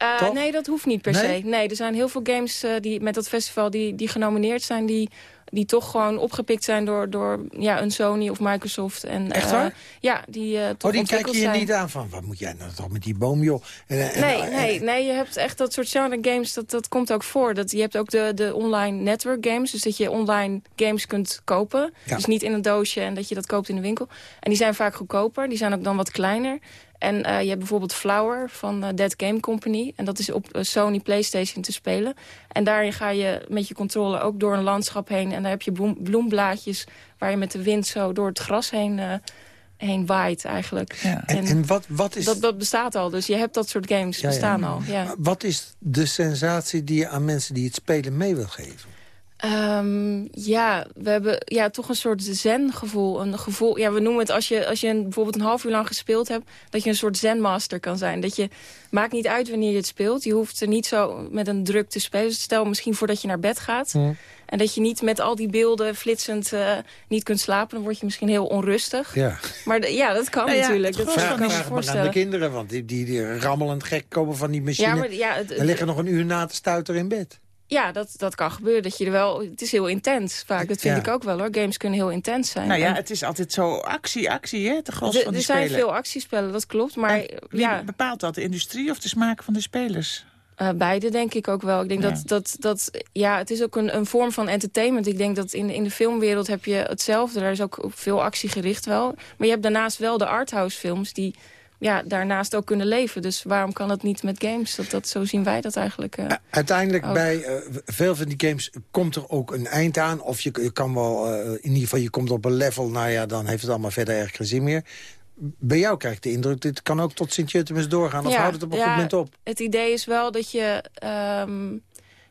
[SPEAKER 11] Eh, nee, dat hoeft niet per
[SPEAKER 7] Nee?
[SPEAKER 11] se. Nee, er zijn heel veel games eh, die met dat festival die, die genomineerd zijn... Die, die toch gewoon opgepikt zijn door, door ja, een Sony of Microsoft. En,
[SPEAKER 7] Echt
[SPEAKER 11] eh,
[SPEAKER 7] waar?
[SPEAKER 11] ja, die toch
[SPEAKER 7] Oh, die
[SPEAKER 11] ontwikkeld
[SPEAKER 7] je
[SPEAKER 11] zijn.
[SPEAKER 7] niet aan van, wat moet jij nou toch met die boom, joh? En, en-
[SPEAKER 11] Nee,
[SPEAKER 7] en-
[SPEAKER 11] nee, nee, je hebt echt dat soort genre games, dat, dat komt ook voor. Dat, je hebt ook de, de online network games, dus dat je online games kunt kopen.
[SPEAKER 7] Ja.
[SPEAKER 11] Dus niet in een doosje en dat je dat koopt in de winkel. En die zijn vaak goedkoper, die zijn ook dan wat kleiner. En eh, je hebt bijvoorbeeld Flower van eh, Dead Game Company. En dat is op eh, Sony Playstation te spelen. En daarin ga je met je controller ook door een landschap heen. En daar heb je bloem- bloemblaadjes waar je met de wind zo door het gras heen, eh, heen waait eigenlijk.
[SPEAKER 9] Ja.
[SPEAKER 7] En, en wat, wat is...
[SPEAKER 11] Dat, dat bestaat al, dus je hebt dat soort games
[SPEAKER 7] Ja, ja.
[SPEAKER 11] bestaan al. Ja.
[SPEAKER 7] Wat is de sensatie die je aan mensen die het spelen mee wil geven?
[SPEAKER 11] Ehm, ja, we hebben ja, toch een soort zen-gevoel. Een gevoel, ja, we noemen het als je, als je een, bijvoorbeeld een half uur lang gespeeld hebt... dat je een soort zen-master kan zijn. Dat je, maakt niet uit wanneer je het speelt. Je hoeft er niet zo met een druk te spelen. Dus stel misschien voordat je naar bed gaat. En dat je niet met al die beelden flitsend eh, niet kunt slapen. Dan word je misschien heel onrustig.
[SPEAKER 7] Ja.
[SPEAKER 11] Maar ja, dat kan
[SPEAKER 9] Nou ja,
[SPEAKER 11] natuurlijk. Dat
[SPEAKER 9] gros
[SPEAKER 11] kan
[SPEAKER 7] Vraag maar aan de kinderen, want die, die, die rammelend gek komen van die machine.
[SPEAKER 11] Ja, maar ja, het-
[SPEAKER 7] en liggen nog een uur na te stuiteren in bed.
[SPEAKER 11] Ja, dat, dat kan gebeuren. Dat je er wel, het is heel intens vaak. Dat vind
[SPEAKER 7] Ja.
[SPEAKER 11] ik ook wel hoor. Games kunnen heel intens zijn.
[SPEAKER 9] Nou ja,
[SPEAKER 11] En-
[SPEAKER 9] het is altijd zo actie, actie, hè? De gros van die
[SPEAKER 11] er zijn veel actiespellen, dat klopt. Maar
[SPEAKER 9] En wie
[SPEAKER 11] ja,
[SPEAKER 9] bepaalt dat? De industrie of de smaak van de spelers?
[SPEAKER 11] eh, beide denk ik ook wel. Ik denk
[SPEAKER 9] Ja.
[SPEAKER 11] dat, dat, dat, ja, het is ook een, een vorm van entertainment. Ik denk dat in, de- in de filmwereld heb je hetzelfde. Daar is ook veel actiegericht wel. Maar je hebt daarnaast wel de arthouse films die ja, daarnaast ook kunnen leven. Dus waarom kan het niet met games? Dat, dat, zo zien wij dat eigenlijk. eh.
[SPEAKER 7] Uiteindelijk
[SPEAKER 11] ook.
[SPEAKER 7] bij eh, veel van die games komt er ook een eind aan. Of je, je kan wel, eh, in ieder geval, je komt op een level... nou ja, dan heeft het allemaal verder erg geen zin meer. Bij jou krijg ik de indruk, dit kan ook tot Sint-Jutemus doorgaan. Of
[SPEAKER 11] Ja,
[SPEAKER 7] houdt het op een
[SPEAKER 11] ja,
[SPEAKER 7] goed moment op?
[SPEAKER 11] Het idee is wel dat je... ehm,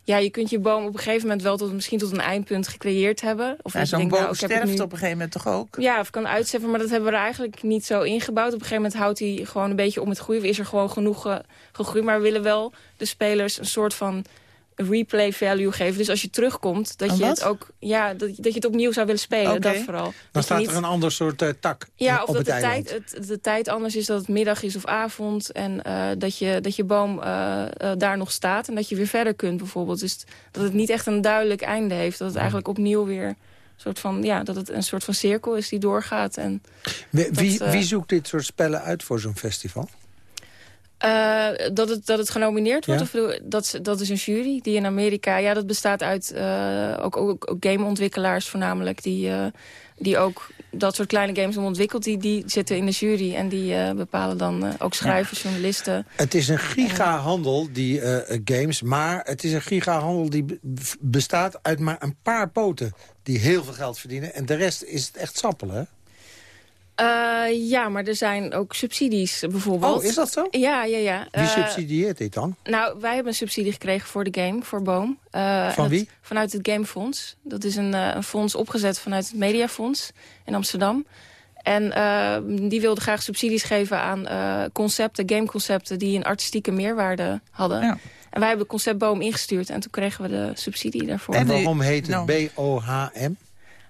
[SPEAKER 11] ja, je kunt je boom op een gegeven moment wel tot, misschien tot een eindpunt gecreëerd hebben. Of
[SPEAKER 9] Ja, Zo'n boom
[SPEAKER 11] nou, ik heb het
[SPEAKER 9] sterft
[SPEAKER 11] nu-
[SPEAKER 9] op een gegeven moment toch ook?
[SPEAKER 11] Ja, of kan uitzetten, maar dat hebben we er eigenlijk niet zo ingebouwd. Op een gegeven moment houdt hij gewoon een beetje om het groeien. Is er gewoon genoeg eh, gegroeid. Maar we willen wel de spelers een soort van replay value geven. Dus als je terugkomt, dat
[SPEAKER 9] Een
[SPEAKER 11] je het ook ja, dat, dat je het opnieuw zou willen spelen. Dat vooral.
[SPEAKER 7] Dan
[SPEAKER 11] Dat
[SPEAKER 7] staat
[SPEAKER 11] niet-
[SPEAKER 7] er een ander soort eh, tak
[SPEAKER 11] ja,
[SPEAKER 7] op
[SPEAKER 11] of dat
[SPEAKER 7] het
[SPEAKER 11] de
[SPEAKER 7] eiland.
[SPEAKER 11] tijd, het, de tijd anders is, dat het middag is of avond. En eh, dat, je, dat je boom eh, daar nog staat. En dat je weer verder kunt bijvoorbeeld. Dus dat het niet echt een duidelijk einde heeft. Dat het eigenlijk opnieuw weer... een Soort van, ja, dat het een soort van cirkel is die doorgaat. En
[SPEAKER 7] Wie, wie,
[SPEAKER 11] dat,
[SPEAKER 7] wie zoekt dit soort spellen uit voor zo'n festival?
[SPEAKER 11] Eh, dat, het, dat het genomineerd wordt?
[SPEAKER 7] Ja.
[SPEAKER 11] Of dat, is- dat is een jury die in Amerika... Ja, dat bestaat uit eh, ook, ook, ook gameontwikkelaars voornamelijk... Die, eh, die ook dat soort kleine games ontwikkeld. Die, die zitten in de jury en die bepalen dan ook schrijvers, journalisten.
[SPEAKER 7] Het is een gigahandel, die games. Maar het is een gigahandel die be- bestaat uit maar een paar poten... die heel veel geld verdienen. En de rest is het echt sappelen,
[SPEAKER 11] Eh, ja, maar er zijn ook subsidies bijvoorbeeld.
[SPEAKER 7] Oh, is dat zo?
[SPEAKER 11] Ja, ja, ja.
[SPEAKER 7] Wie
[SPEAKER 11] Eh,
[SPEAKER 7] subsidieert dit dan?
[SPEAKER 11] Nou, wij hebben een subsidie gekregen voor de game, voor Boom. Eh,
[SPEAKER 7] Van wie?
[SPEAKER 11] vanuit het Gamefonds. Dat is een, eh, een fonds opgezet vanuit het Mediafonds in Amsterdam. En eh, die wilde graag subsidies geven aan eh, concepten, gameconcepten... die een artistieke meerwaarde hadden.
[SPEAKER 9] Ja.
[SPEAKER 11] En wij hebben het concept Boom ingestuurd en toen kregen we de subsidie daarvoor.
[SPEAKER 7] En waarom heet het
[SPEAKER 9] nou.
[SPEAKER 7] B-O-H-M?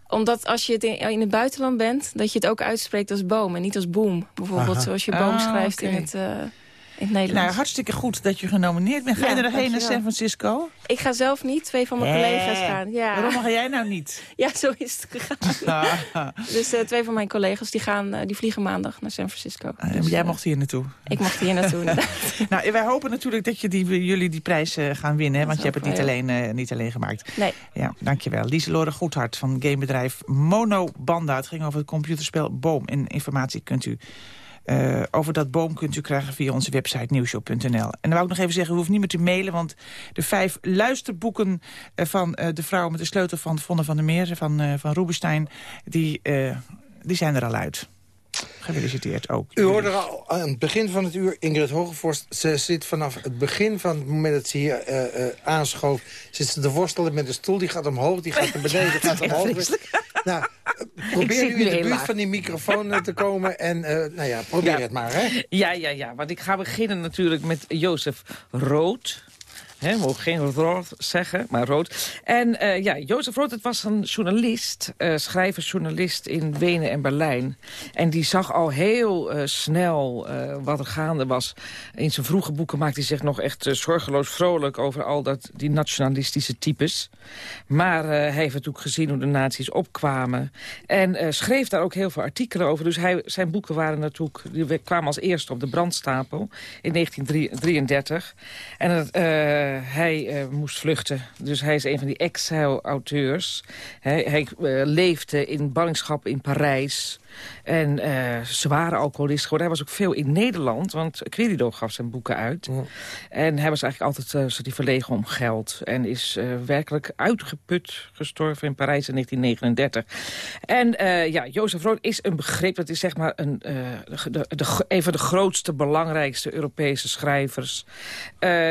[SPEAKER 11] Omdat als je het in, in het buitenland bent, dat je het ook uitspreekt als boom en niet als boom. Bijvoorbeeld
[SPEAKER 7] Aha.
[SPEAKER 11] zoals je boom
[SPEAKER 9] Ah,
[SPEAKER 11] schrijft in, het, eh, in Nederlands.
[SPEAKER 9] Nou, hartstikke goed dat je genomineerd bent. Ga je
[SPEAKER 11] Ja,
[SPEAKER 9] er heen naar. San Francisco?
[SPEAKER 11] Ik ga zelf niet, twee van mijn collega's gaan. Ja.
[SPEAKER 9] Waarom ga jij nou niet?
[SPEAKER 11] Ja, zo is het gegaan. Dus eh, twee van mijn collega's die gaan, eh, die vliegen maandag naar San Francisco.
[SPEAKER 9] Eh,
[SPEAKER 11] Dus,
[SPEAKER 9] jij
[SPEAKER 11] eh,
[SPEAKER 9] mocht hier naartoe.
[SPEAKER 11] Ik mocht hier naartoe.
[SPEAKER 9] Nou, wij hopen natuurlijk dat je die, jullie die prijs gaan winnen. Want je hebt het niet alleen, niet alleen gemaakt.
[SPEAKER 11] Nee.
[SPEAKER 9] Ja, dankjewel. Lieselore Goedhart van gamebedrijf Mono Banda. Het ging over het computerspel Boom. En informatie kunt u Uh, over dat boom kunt u krijgen via onze website nieuwshow.nl. En dan wou ik nog even zeggen, u hoeft niet meer te mailen... want de vijf luisterboeken van de vrouw met de sleutel van Vonne van der Meer... van, van Rubenstein, die, die zijn er al uit. Gefeliciteerd ook.
[SPEAKER 7] U hoorde al aan het begin van het uur, Ingrid Hogevorst... ze zit vanaf het begin van het moment dat ze hier uh, uh, aanschoof... zit ze te worstelen met de stoel, die gaat omhoog, die gaat naar beneden, die gaat omhoog. Nou, probeer nu in de buurt van die microfoon eh, te komen en nou ja, probeer het maar, hè?
[SPEAKER 8] Ja, ja, ja, want ik ga beginnen natuurlijk met Jozef Rood... We mogen geen rood zeggen, maar rood. En uh, ja, Jozef Rood het was een journalist, uh, schrijversjournalist in Wenen en Berlijn. En die zag al heel uh, snel wat er gaande was. In zijn vroege boeken maakte hij zich nog echt zorgeloos vrolijk... over al dat, die nationalistische types. Maar hij heeft natuurlijk gezien hoe de nazi's opkwamen. En schreef daar ook heel veel artikelen over. Dus hij, zijn boeken waren natuurlijk, die kwamen als eerste op de brandstapel in 1933. En het eh, hij uh, moest vluchten. Dus hij is een van die exile-auteurs. Hij, hij uh, leefde in ballingschap in Parijs. En uh, zware alcoholist geworden. Hij was ook veel in Nederland, want Querido gaf zijn boeken uit. En hij was eigenlijk altijd uh, die verlegen om geld. En is uh, werkelijk uitgeput gestorven in Parijs in 1939. En ja, Jozef Rood is een begrip, dat is zeg maar een, de, de, een van de grootste, belangrijkste Europese schrijvers.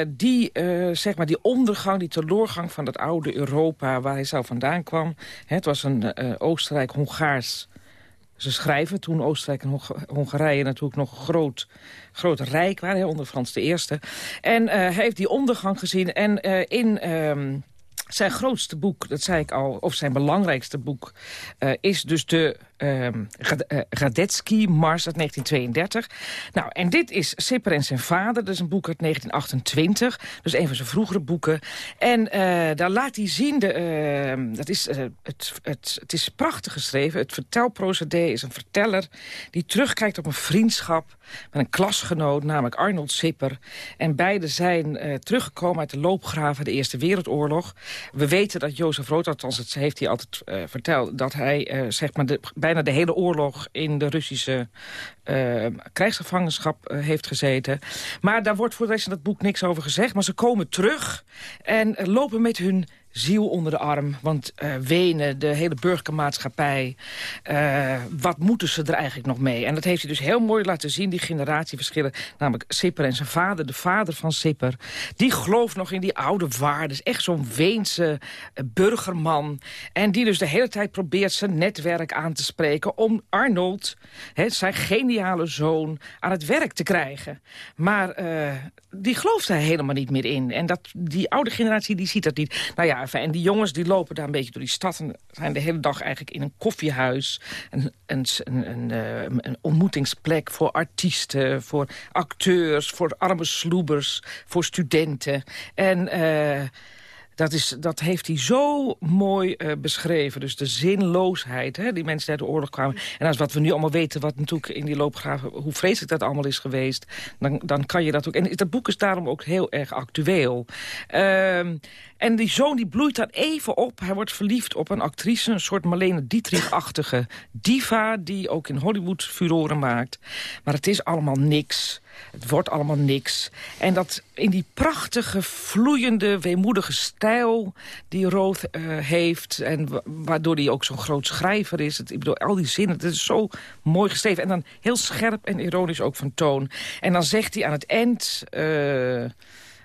[SPEAKER 8] die, zeg maar, die ondergang, die teleurgang van dat oude Europa waar hij zelf vandaan kwam. Hè, het was een Oostenrijk-Hongaars ze schrijven toen Oostenrijk en Hongarije natuurlijk nog groot, groot rijk waren, onder Frans I. En uh, hij heeft die ondergang gezien en uh, in... Um, zijn grootste boek, dat zei ik al, of zijn belangrijkste boek... Uh, is dus de um, Radetzky, Mars uit 1932. Nou, en dit is Sipper en zijn vader. Dat is een boek uit 1928. Dus een van zijn vroegere boeken. En uh, daar laat hij zien... De, uh, dat is, uh, het, het, het is prachtig geschreven. Het vertelprocedé is een verteller... die terugkijkt op een vriendschap met een klasgenoot... namelijk Arnold Sipper. En beide zijn teruggekomen uit de loopgraven de Eerste Wereldoorlog. We weten dat Jozef Rood, althans het heeft hij altijd verteld... dat hij zeg maar de, bijna de hele oorlog in de Russische uh, krijgsgevangenschap uh, heeft gezeten. Maar daar wordt voor de rest in dat boek niks over gezegd. Maar ze komen terug en lopen met hun ziel onder de arm. Want uh, Wenen, de hele burgermaatschappij, uh, wat moeten ze er eigenlijk nog mee? En dat heeft hij dus heel mooi laten zien, die generatieverschillen. Namelijk Sipper en zijn vader, de vader van Sipper. Die gelooft nog in die oude waarden. Echt zo'n Weense uh, burgerman. En die dus de hele tijd probeert zijn netwerk aan te spreken... om Arnold, zijn geniale zoon, aan het werk te krijgen. Maar die gelooft hij helemaal niet meer in. En dat, die oude generatie die ziet dat niet. Nou ja, en die jongens die lopen daar een beetje door die stad... en zijn de hele dag eigenlijk in een koffiehuis. Een, een, een, een, eh, ontmoetingsplek voor artiesten, voor acteurs... voor arme sloebers, voor studenten. En... Uh, dat, is, dat heeft hij zo mooi uh, beschreven. Dus de zinloosheid, hè, die mensen uit de oorlog kwamen. En als wat we nu allemaal weten, wat natuurlijk in die loopgraven... hoe vreselijk dat allemaal is geweest, dan, dan kan je dat ook... En dat boek is daarom ook heel erg actueel. Uh, en die zoon die bloeit dan even op. Hij wordt verliefd op een actrice, een soort Marlene Dietrich-achtige diva... die ook in Hollywood furoren maakt. Maar het is allemaal niks. Het wordt allemaal niks. En dat in die prachtige, vloeiende, weemoedige stijl die Roth uh, heeft... en waardoor hij ook zo'n groot schrijver is. Ik bedoel, al die zinnen, het is zo mooi geschreven. En dan heel scherp en ironisch ook van toon. En dan zegt hij aan het eind... Uh,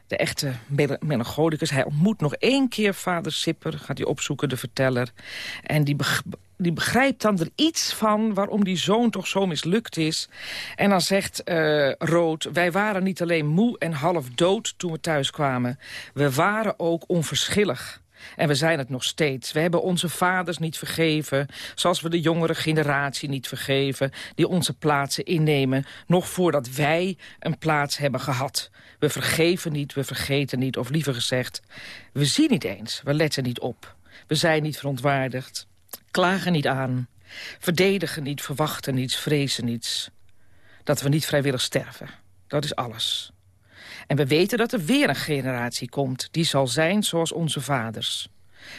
[SPEAKER 8] de echte melancholicus. Hij ontmoet nog één keer vader Sipper, gaat hij opzoeken, de verteller. En die, die begrijpt dan er iets van waarom die zoon toch zo mislukt is. En dan zegt uh, Rood, wij waren niet alleen moe en half dood toen we thuis kwamen. We waren ook onverschillig. En we zijn het nog steeds. We hebben onze vaders niet vergeven, zoals we de jongere generatie niet vergeven... die onze plaatsen innemen, nog voordat wij een plaats hebben gehad. We vergeven niet, we vergeten niet, of liever gezegd... we zien niet eens, we letten niet op. We zijn niet verontwaardigd, klagen niet aan... verdedigen niet, verwachten niets, vrezen niets. Dat we niet vrijwillig sterven, dat is alles. En we weten dat er weer een generatie komt... die zal zijn zoals onze vaders.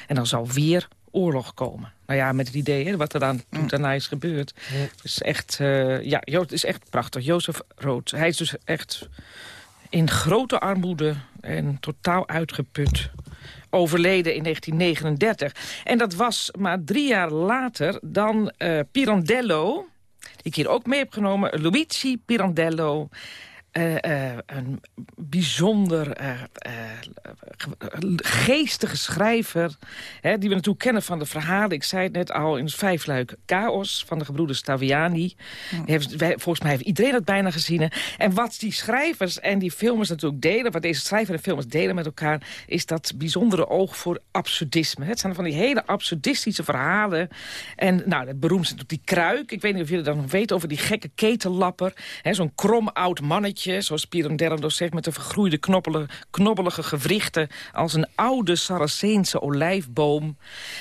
[SPEAKER 8] En dan zal weer oorlog komen. Nou ja, met het idee hè, wat er dan, toen daarna is gebeurd. Het is echt, uh, ja, het is echt prachtig. Jozef Rood, hij is dus echt in grote armoede en totaal uitgeput overleden in 1939. En dat was maar drie jaar later dan uh, Pirandello... die ik hier ook mee heb genomen, Luigi Pirandello... Uh, uh, een bijzonder uh, geestige schrijver... Hè, die we natuurlijk kennen van de verhalen. Ik zei het net al in het vijfluik Chaos van de gebroeders Taviani. Heeft, volgens mij heeft iedereen dat bijna gezien. En wat die schrijvers en die filmers natuurlijk delen... wat deze schrijvers en filmers delen met elkaar... is dat bijzondere oog voor absurdisme. Het zijn van die hele absurdistische verhalen. En nou, het beroemdste natuurlijk die kruik. Ik weet niet of jullie dat nog weten over die gekke ketellapper. Zo'n krom oud mannetje zoals Pirandello zegt... met de vergroeide knobbelige, knobbelige gewrichten... als een oude Saraceense olijfboom.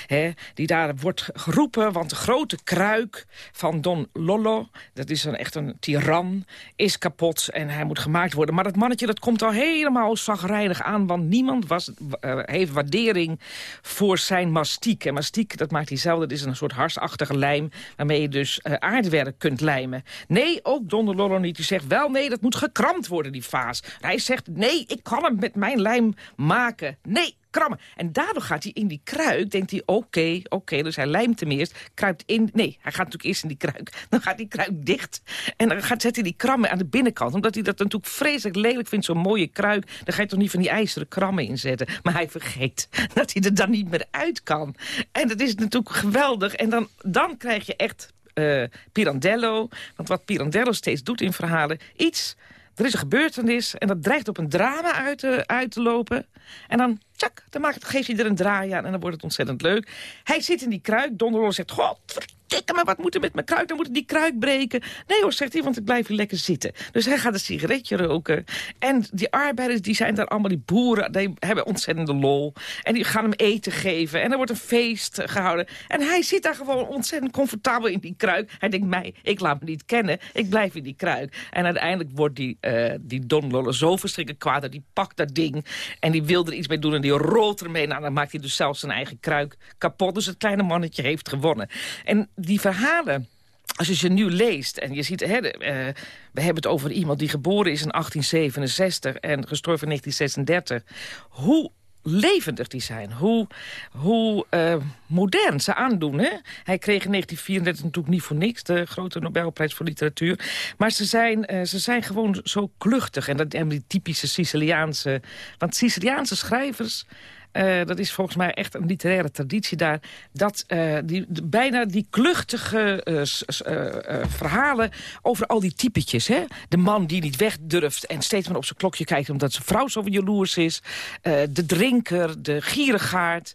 [SPEAKER 8] Hè, die daar wordt geroepen, want de grote kruik van Don Lollo... dat is een, echt een tiran, is kapot en hij moet gemaakt worden. Maar dat mannetje dat komt al helemaal zagrijnig aan... want niemand was, uh, heeft waardering voor zijn mastiek. En mastiek, dat maakt hij zelf, dat is een soort harsachtige lijm... waarmee je dus uh, aardwerk kunt lijmen. Nee, ook Don Lollo niet. Die zegt wel, nee, dat moet gekramd worden, die vaas. Hij zegt, nee, ik kan hem met mijn lijm maken. Nee, krammen. En daardoor gaat hij in die kruik, denkt hij, oké, oké, dus hij lijmt hem eerst, kruipt in, nee, hij gaat natuurlijk eerst in die kruik. Dan gaat die kruik dicht en dan gaat, zet hij die krammen aan de binnenkant. Omdat hij dat natuurlijk vreselijk lelijk vindt, zo'n mooie kruik. Dan ga je toch niet van die ijzeren krammen inzetten. Maar hij vergeet dat hij er dan niet meer uit kan. En dat is natuurlijk geweldig. En dan, dan krijg je echt uh, Pirandello. Want wat Pirandello steeds doet in verhalen, iets er is een gebeurtenis en dat dreigt op een drama uit te, uit te lopen. En dan, tjak, dan maakt, geeft hij er een draai aan en dan wordt het ontzettend leuk. Hij zit in die kruik. Don zegt, god, verdikke me, wat moet er met mijn kruik? Dan moet die kruik breken. Nee hoor, zegt hij, want ik blijf hier lekker zitten. Dus hij gaat een sigaretje roken. En die arbeiders, die zijn daar allemaal, die boeren, die hebben ontzettende lol. En die gaan hem eten geven. En er wordt een feest gehouden. En hij zit daar gewoon ontzettend comfortabel in die kruik. Hij denkt, mij, ik laat me niet kennen. Ik blijf in die kruik. En uiteindelijk wordt die, uh, die Don zo verschrikkelijk kwaad... dat die pakt dat ding en die wil er iets mee doen... die rolt ermee. Nou, dan maakt hij dus zelfs zijn eigen kruik kapot. Dus het kleine mannetje heeft gewonnen. En die verhalen als je ze nu leest en je ziet... Hè, uh, we hebben het over iemand die geboren is in 1867 en gestorven in 1936. Hoe levendig die zijn. Hoe, hoe uh, modern ze aandoen. Hè? Hij kreeg in 1934 natuurlijk niet voor niks... de grote Nobelprijs voor literatuur. Maar ze zijn, uh, ze zijn gewoon zo kluchtig. En dat hebben die typische Siciliaanse... Want Siciliaanse schrijvers uh, dat is volgens mij echt een literaire traditie daar... dat uh, die, bijna die kluchtige uh, verhalen over al die typetjes. Hè? De man die niet weg durft en steeds maar op zijn klokje kijkt... omdat zijn vrouw zo jaloers is. de drinker, de gierigaard.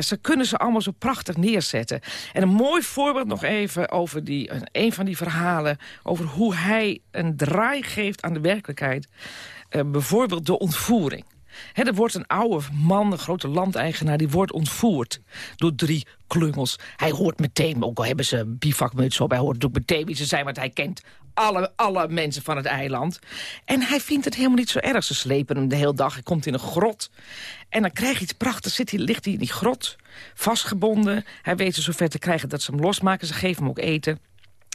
[SPEAKER 8] ze kunnen ze allemaal zo prachtig neerzetten. En een mooi voorbeeld nog even over die, een van die verhalen... over hoe hij een draai geeft aan de werkelijkheid. bijvoorbeeld de ontvoering er wordt een oude man, een grote landeigenaar... die wordt ontvoerd door drie klungels. Hij hoort meteen, ook al hebben ze bivakmuts op... hij hoort natuurlijk meteen wie ze zijn, want hij kent alle, alle mensen van het eiland. En hij vindt het helemaal niet zo erg. Ze slepen hem de hele dag, hij komt in een grot. En dan krijgt hij iets prachtigs, zit hij, ligt hij in die grot, vastgebonden. Hij weet ze zover te krijgen dat ze hem losmaken. Ze geven hem ook eten.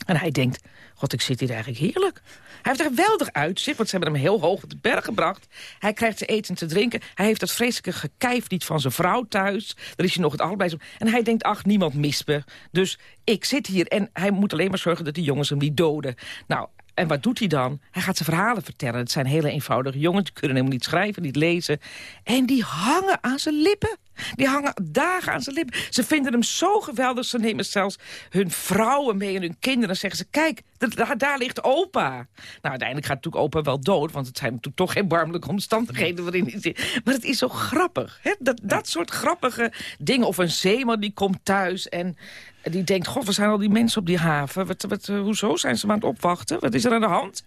[SPEAKER 8] En hij denkt, god, ik zit hier eigenlijk heerlijk. Hij heeft er geweldig uitzicht, want ze hebben hem heel hoog op de berg gebracht. Hij krijgt te eten en te drinken. Hij heeft dat vreselijke gekijf niet van zijn vrouw thuis. Daar is hij nog het allerbij. En hij denkt, ach, niemand mist me. Dus ik zit hier en hij moet alleen maar zorgen dat die jongens hem niet doden. Nou, en wat doet hij dan? Hij gaat zijn verhalen vertellen. Het zijn hele eenvoudige jongens, die kunnen helemaal niet schrijven, niet lezen. En die hangen aan zijn lippen. Die hangen dagen aan zijn lippen. Ze vinden hem zo geweldig. Ze nemen zelfs hun vrouwen mee en hun kinderen. En zeggen ze, kijk, daar, ligt opa. Nou, uiteindelijk gaat natuurlijk opa wel dood. Want het zijn natuurlijk toch geen barmelijke omstandigheden waarin hij zit. Maar het is zo grappig. Hè? Dat, dat soort grappige dingen. Of een zeeman die komt thuis en die denkt... god, waar zijn al die mensen op die haven? Wat, wat, hoezo zijn ze aan het opwachten? Wat is er aan de hand?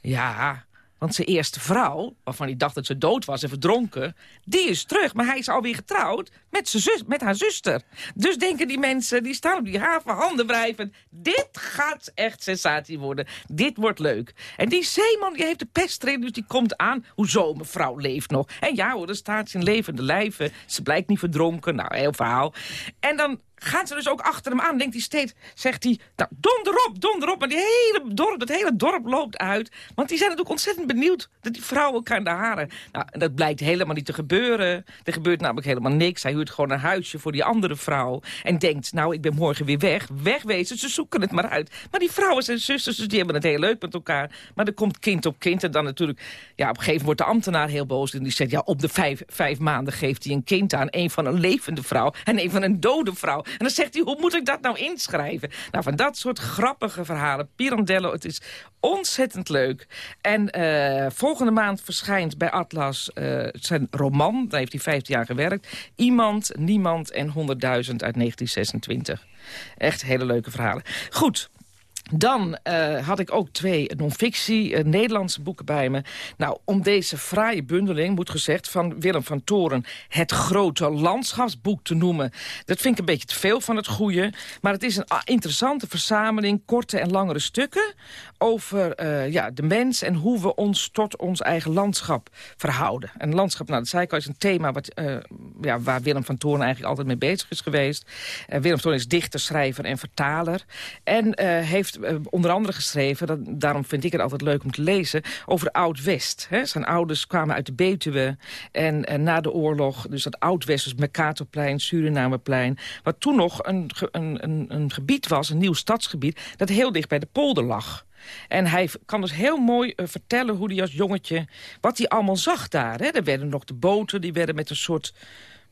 [SPEAKER 8] Ja, Want zijn eerste vrouw, waarvan hij dacht dat ze dood was en verdronken... die is terug, maar hij is alweer getrouwd met, zijn zus, met haar zuster. Dus denken die mensen, die staan op die haven, handen wrijven... dit gaat echt sensatie worden. Dit wordt leuk. En die zeeman die heeft de pest erin, dus die komt aan. Hoezo, mevrouw leeft nog? En ja hoor, er staat ze in levende lijven. Ze blijkt niet verdronken. Nou, heel verhaal. En dan gaan ze dus ook achter hem aan. Denkt hij steeds, zegt hij, nou, donder op, donder op. Maar die hele dorp, dat hele dorp loopt uit. Want die zijn natuurlijk ontzettend benieuwd dat die vrouwen elkaar in de haren. Nou, en dat blijkt helemaal niet te gebeuren. Er gebeurt namelijk helemaal niks. Hij huurt gewoon een huisje voor die andere vrouw. En denkt, nou, ik ben morgen weer weg. Wegwezen, ze zoeken het maar uit. Maar die vrouwen zijn zusters, dus die hebben het heel leuk met elkaar. Maar er komt kind op kind. En dan natuurlijk, ja, op een gegeven moment wordt de ambtenaar heel boos. En die zegt, ja, op de vijf, vijf maanden geeft hij een kind aan. een van een levende vrouw en een van een dode vrouw. En dan zegt hij, hoe moet ik dat nou inschrijven? Nou, van dat soort grappige verhalen. Pirandello, het is ontzettend leuk. En uh, volgende maand verschijnt bij Atlas uh, zijn roman. Daar heeft hij 15 jaar gewerkt. Iemand, Niemand en 100.000 uit 1926. Echt hele leuke verhalen. Goed, dan uh, had ik ook twee non-fictie uh, Nederlandse boeken bij me. Nou, om deze fraaie bundeling, moet gezegd, van Willem van Toren... het grote landschapsboek te noemen. Dat vind ik een beetje te veel van het goede. Maar het is een interessante verzameling, korte en langere stukken... over uh, ja, de mens en hoe we ons tot ons eigen landschap verhouden. En landschap, nou, dat zei ik al, is een thema wat, ja, waar Willem van Toren eigenlijk altijd mee bezig is geweest. Willem van Toren is dichter, schrijver en vertaler. En heeft onder andere geschreven, dat, daarom vind ik het altijd leuk om te lezen... over Oud-West. Zijn ouders kwamen uit de Betuwe en, en na de oorlog... dus dat Oud-West, dus Mercatorplein, Surinameplein... wat toen nog een, een, een, een gebied was, een nieuw stadsgebied... dat heel dicht bij de polder lag. En hij kan dus heel mooi uh, vertellen hoe hij als jongetje... wat hij allemaal zag daar. Hè. Er werden nog de boten, die werden met een soort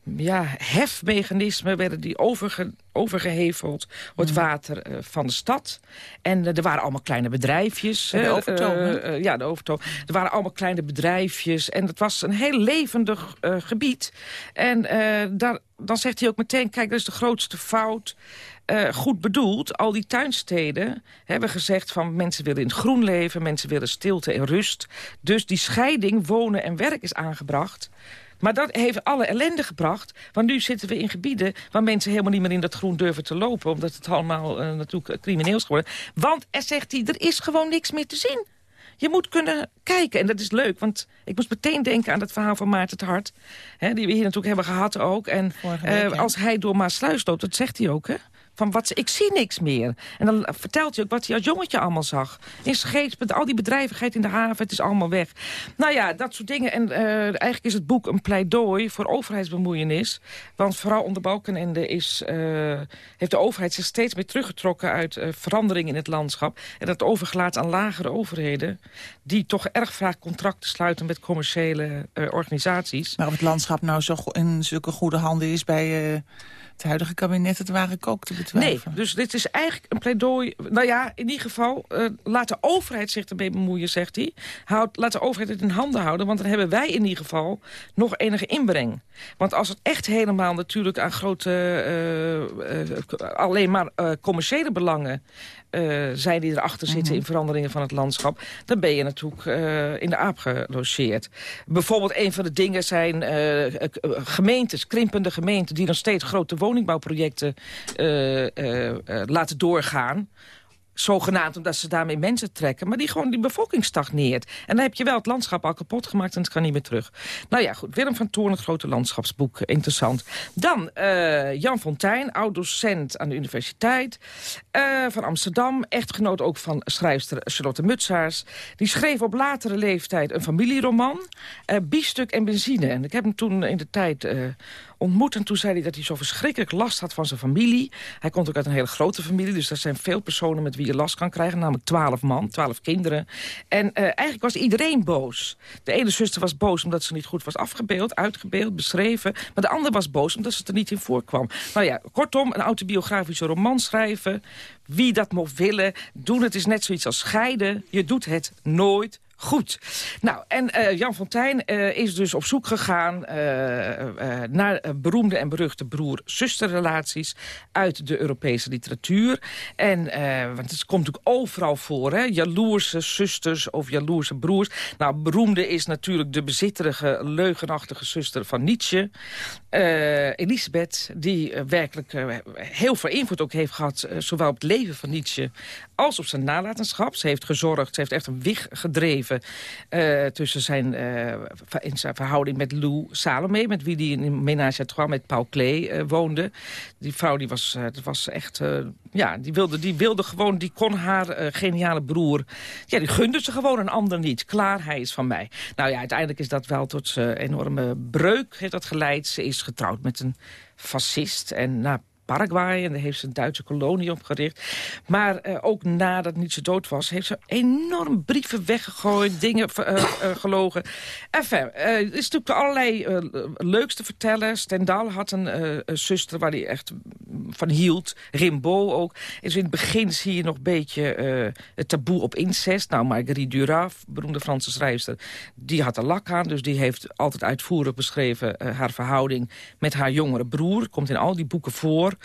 [SPEAKER 8] ja, hefmechanismen werden die overge, overgeheveld op het water uh, van de stad. En uh, er waren allemaal kleine bedrijfjes.
[SPEAKER 9] De overtoom,
[SPEAKER 8] uh, Ja, de overtoom. Er waren allemaal kleine bedrijfjes. En het was een heel levendig gebied. En daar, dan zegt hij ook meteen, kijk, dat is de grootste fout. Goed bedoeld, al die tuinsteden hebben gezegd van mensen willen in het groen leven, mensen willen stilte en rust. Dus die scheiding wonen en werk is aangebracht. Maar dat heeft alle ellende gebracht. Want nu zitten we in gebieden waar mensen helemaal niet meer in dat groen durven te lopen. Omdat het allemaal uh, natuurlijk crimineel is geworden. Want er zegt hij, er is gewoon niks meer te zien. Je moet kunnen kijken. En dat is leuk, want ik moest meteen denken aan het verhaal van Maarten het Hart. Hè, die we hier natuurlijk hebben gehad ook. En week, uh, als hij door Maasluis loopt, dat zegt hij ook, hè? Van wat, ik zie niks meer. En dan vertelt hij ook wat hij als jongetje allemaal zag. In Scheets, met al die bedrijvigheid in de haven, het is allemaal weg. Nou ja, dat soort dingen. En uh, eigenlijk is het boek een pleidooi voor overheidsbemoeienis. Want vooral onder Balkenende is, uh, heeft de overheid zich steeds meer teruggetrokken... uit uh, verandering in het landschap. En dat overgelaten aan lagere overheden... die toch erg vaak contracten sluiten met commerciële organisaties.
[SPEAKER 9] Maar of het landschap nou zo in zulke goede handen is bij het huidige kabinet het ware kook te betwijfelen.
[SPEAKER 8] Nee, dus dit is eigenlijk een pleidooi. Nou ja, in ieder geval, uh, laat de overheid zich ermee bemoeien, zegt hij. Houd, laat de overheid het in handen houden, want dan hebben wij in ieder geval nog enige inbreng. Want als het echt helemaal natuurlijk aan grote, uh, uh, alleen maar commerciële belangen uh, zijn die erachter zitten mm -hmm. in veranderingen van het landschap... dan ben je natuurlijk uh, in de aap gelogeerd. Bijvoorbeeld een van de dingen zijn uh, gemeentes, krimpende gemeenten... die nog steeds grote woningbouwprojecten laten doorgaan zogenaamd omdat ze daarmee mensen trekken... maar die gewoon die bevolking stagneert. En dan heb je wel het landschap al kapot gemaakt en het kan niet meer terug. Nou ja, goed. Willem van Toorn, het grote landschapsboek. Interessant. Dan uh, Jan Fontijn, oud-docent aan de universiteit uh, van Amsterdam. Echtgenoot ook van schrijfster Charlotte Mutsaars. Die schreef op latere leeftijd een familieroman. Uh, en benzine. En ik heb hem toen in de tijd ontmoet. En toen zei hij dat hij zo verschrikkelijk last had van zijn familie. Hij komt ook uit een hele grote familie. Dus er zijn veel personen met wie je last kan krijgen. Namelijk twaalf man, twaalf kinderen. En uh, eigenlijk was iedereen boos. De ene zuster was boos omdat ze niet goed was afgebeeld, uitgebeeld, beschreven. Maar de andere was boos omdat ze er niet in voorkwam. Nou ja, kortom, een autobiografische roman schrijven. Wie dat mocht willen, doen het is net zoiets als scheiden. Je doet het nooit Goed. Nou, en uh, Jan Fontijn uh, is dus op zoek gegaan uh, naar beroemde en beruchte broer-zusterrelaties uit de Europese literatuur. En, want het komt natuurlijk overal voor, hè? jaloerse zusters of jaloerse broers. Nou, beroemde is natuurlijk de bezitterige, leugenachtige zuster van Nietzsche. Elisabeth, die werkelijk heel veel invloed ook heeft gehad... zowel op het leven van Nietzsche als op zijn nalatenschap. Ze heeft gezorgd, ze heeft echt een wig gedreven... Tussen zijn, in zijn verhouding met Lou Salome... met wie hij in Ménage à Trois met Paul Klee woonde. Die vrouw die was, dat was echt... ja, die wilde, die wilde gewoon, die kon haar geniale broer... Ja, die gunde ze gewoon een ander niet. Klaar, hij is van mij. Nou ja, uiteindelijk is dat wel tot enorme breuk heeft dat geleid. Ze is getrouwd met een fascist. En nou, Paraguay. En daar heeft ze een Duitse kolonie opgericht. Maar uh, ook nadat Nietzsche dood was... heeft ze enorm brieven weggegooid, dingen uh, uh, gelogen. Enfin, er is natuurlijk allerlei leuks te vertellen. Stendhal had een, zuster waar hij echt van hield. Rimbaud ook. En in het begin zie je nog een beetje het taboe op incest. Nou, Marguerite Duras, beroemde Franse schrijfster... die had er lak aan, dus die heeft altijd uitvoerig beschreven... haar verhouding met haar jongere broer. Komt in al die boeken voor.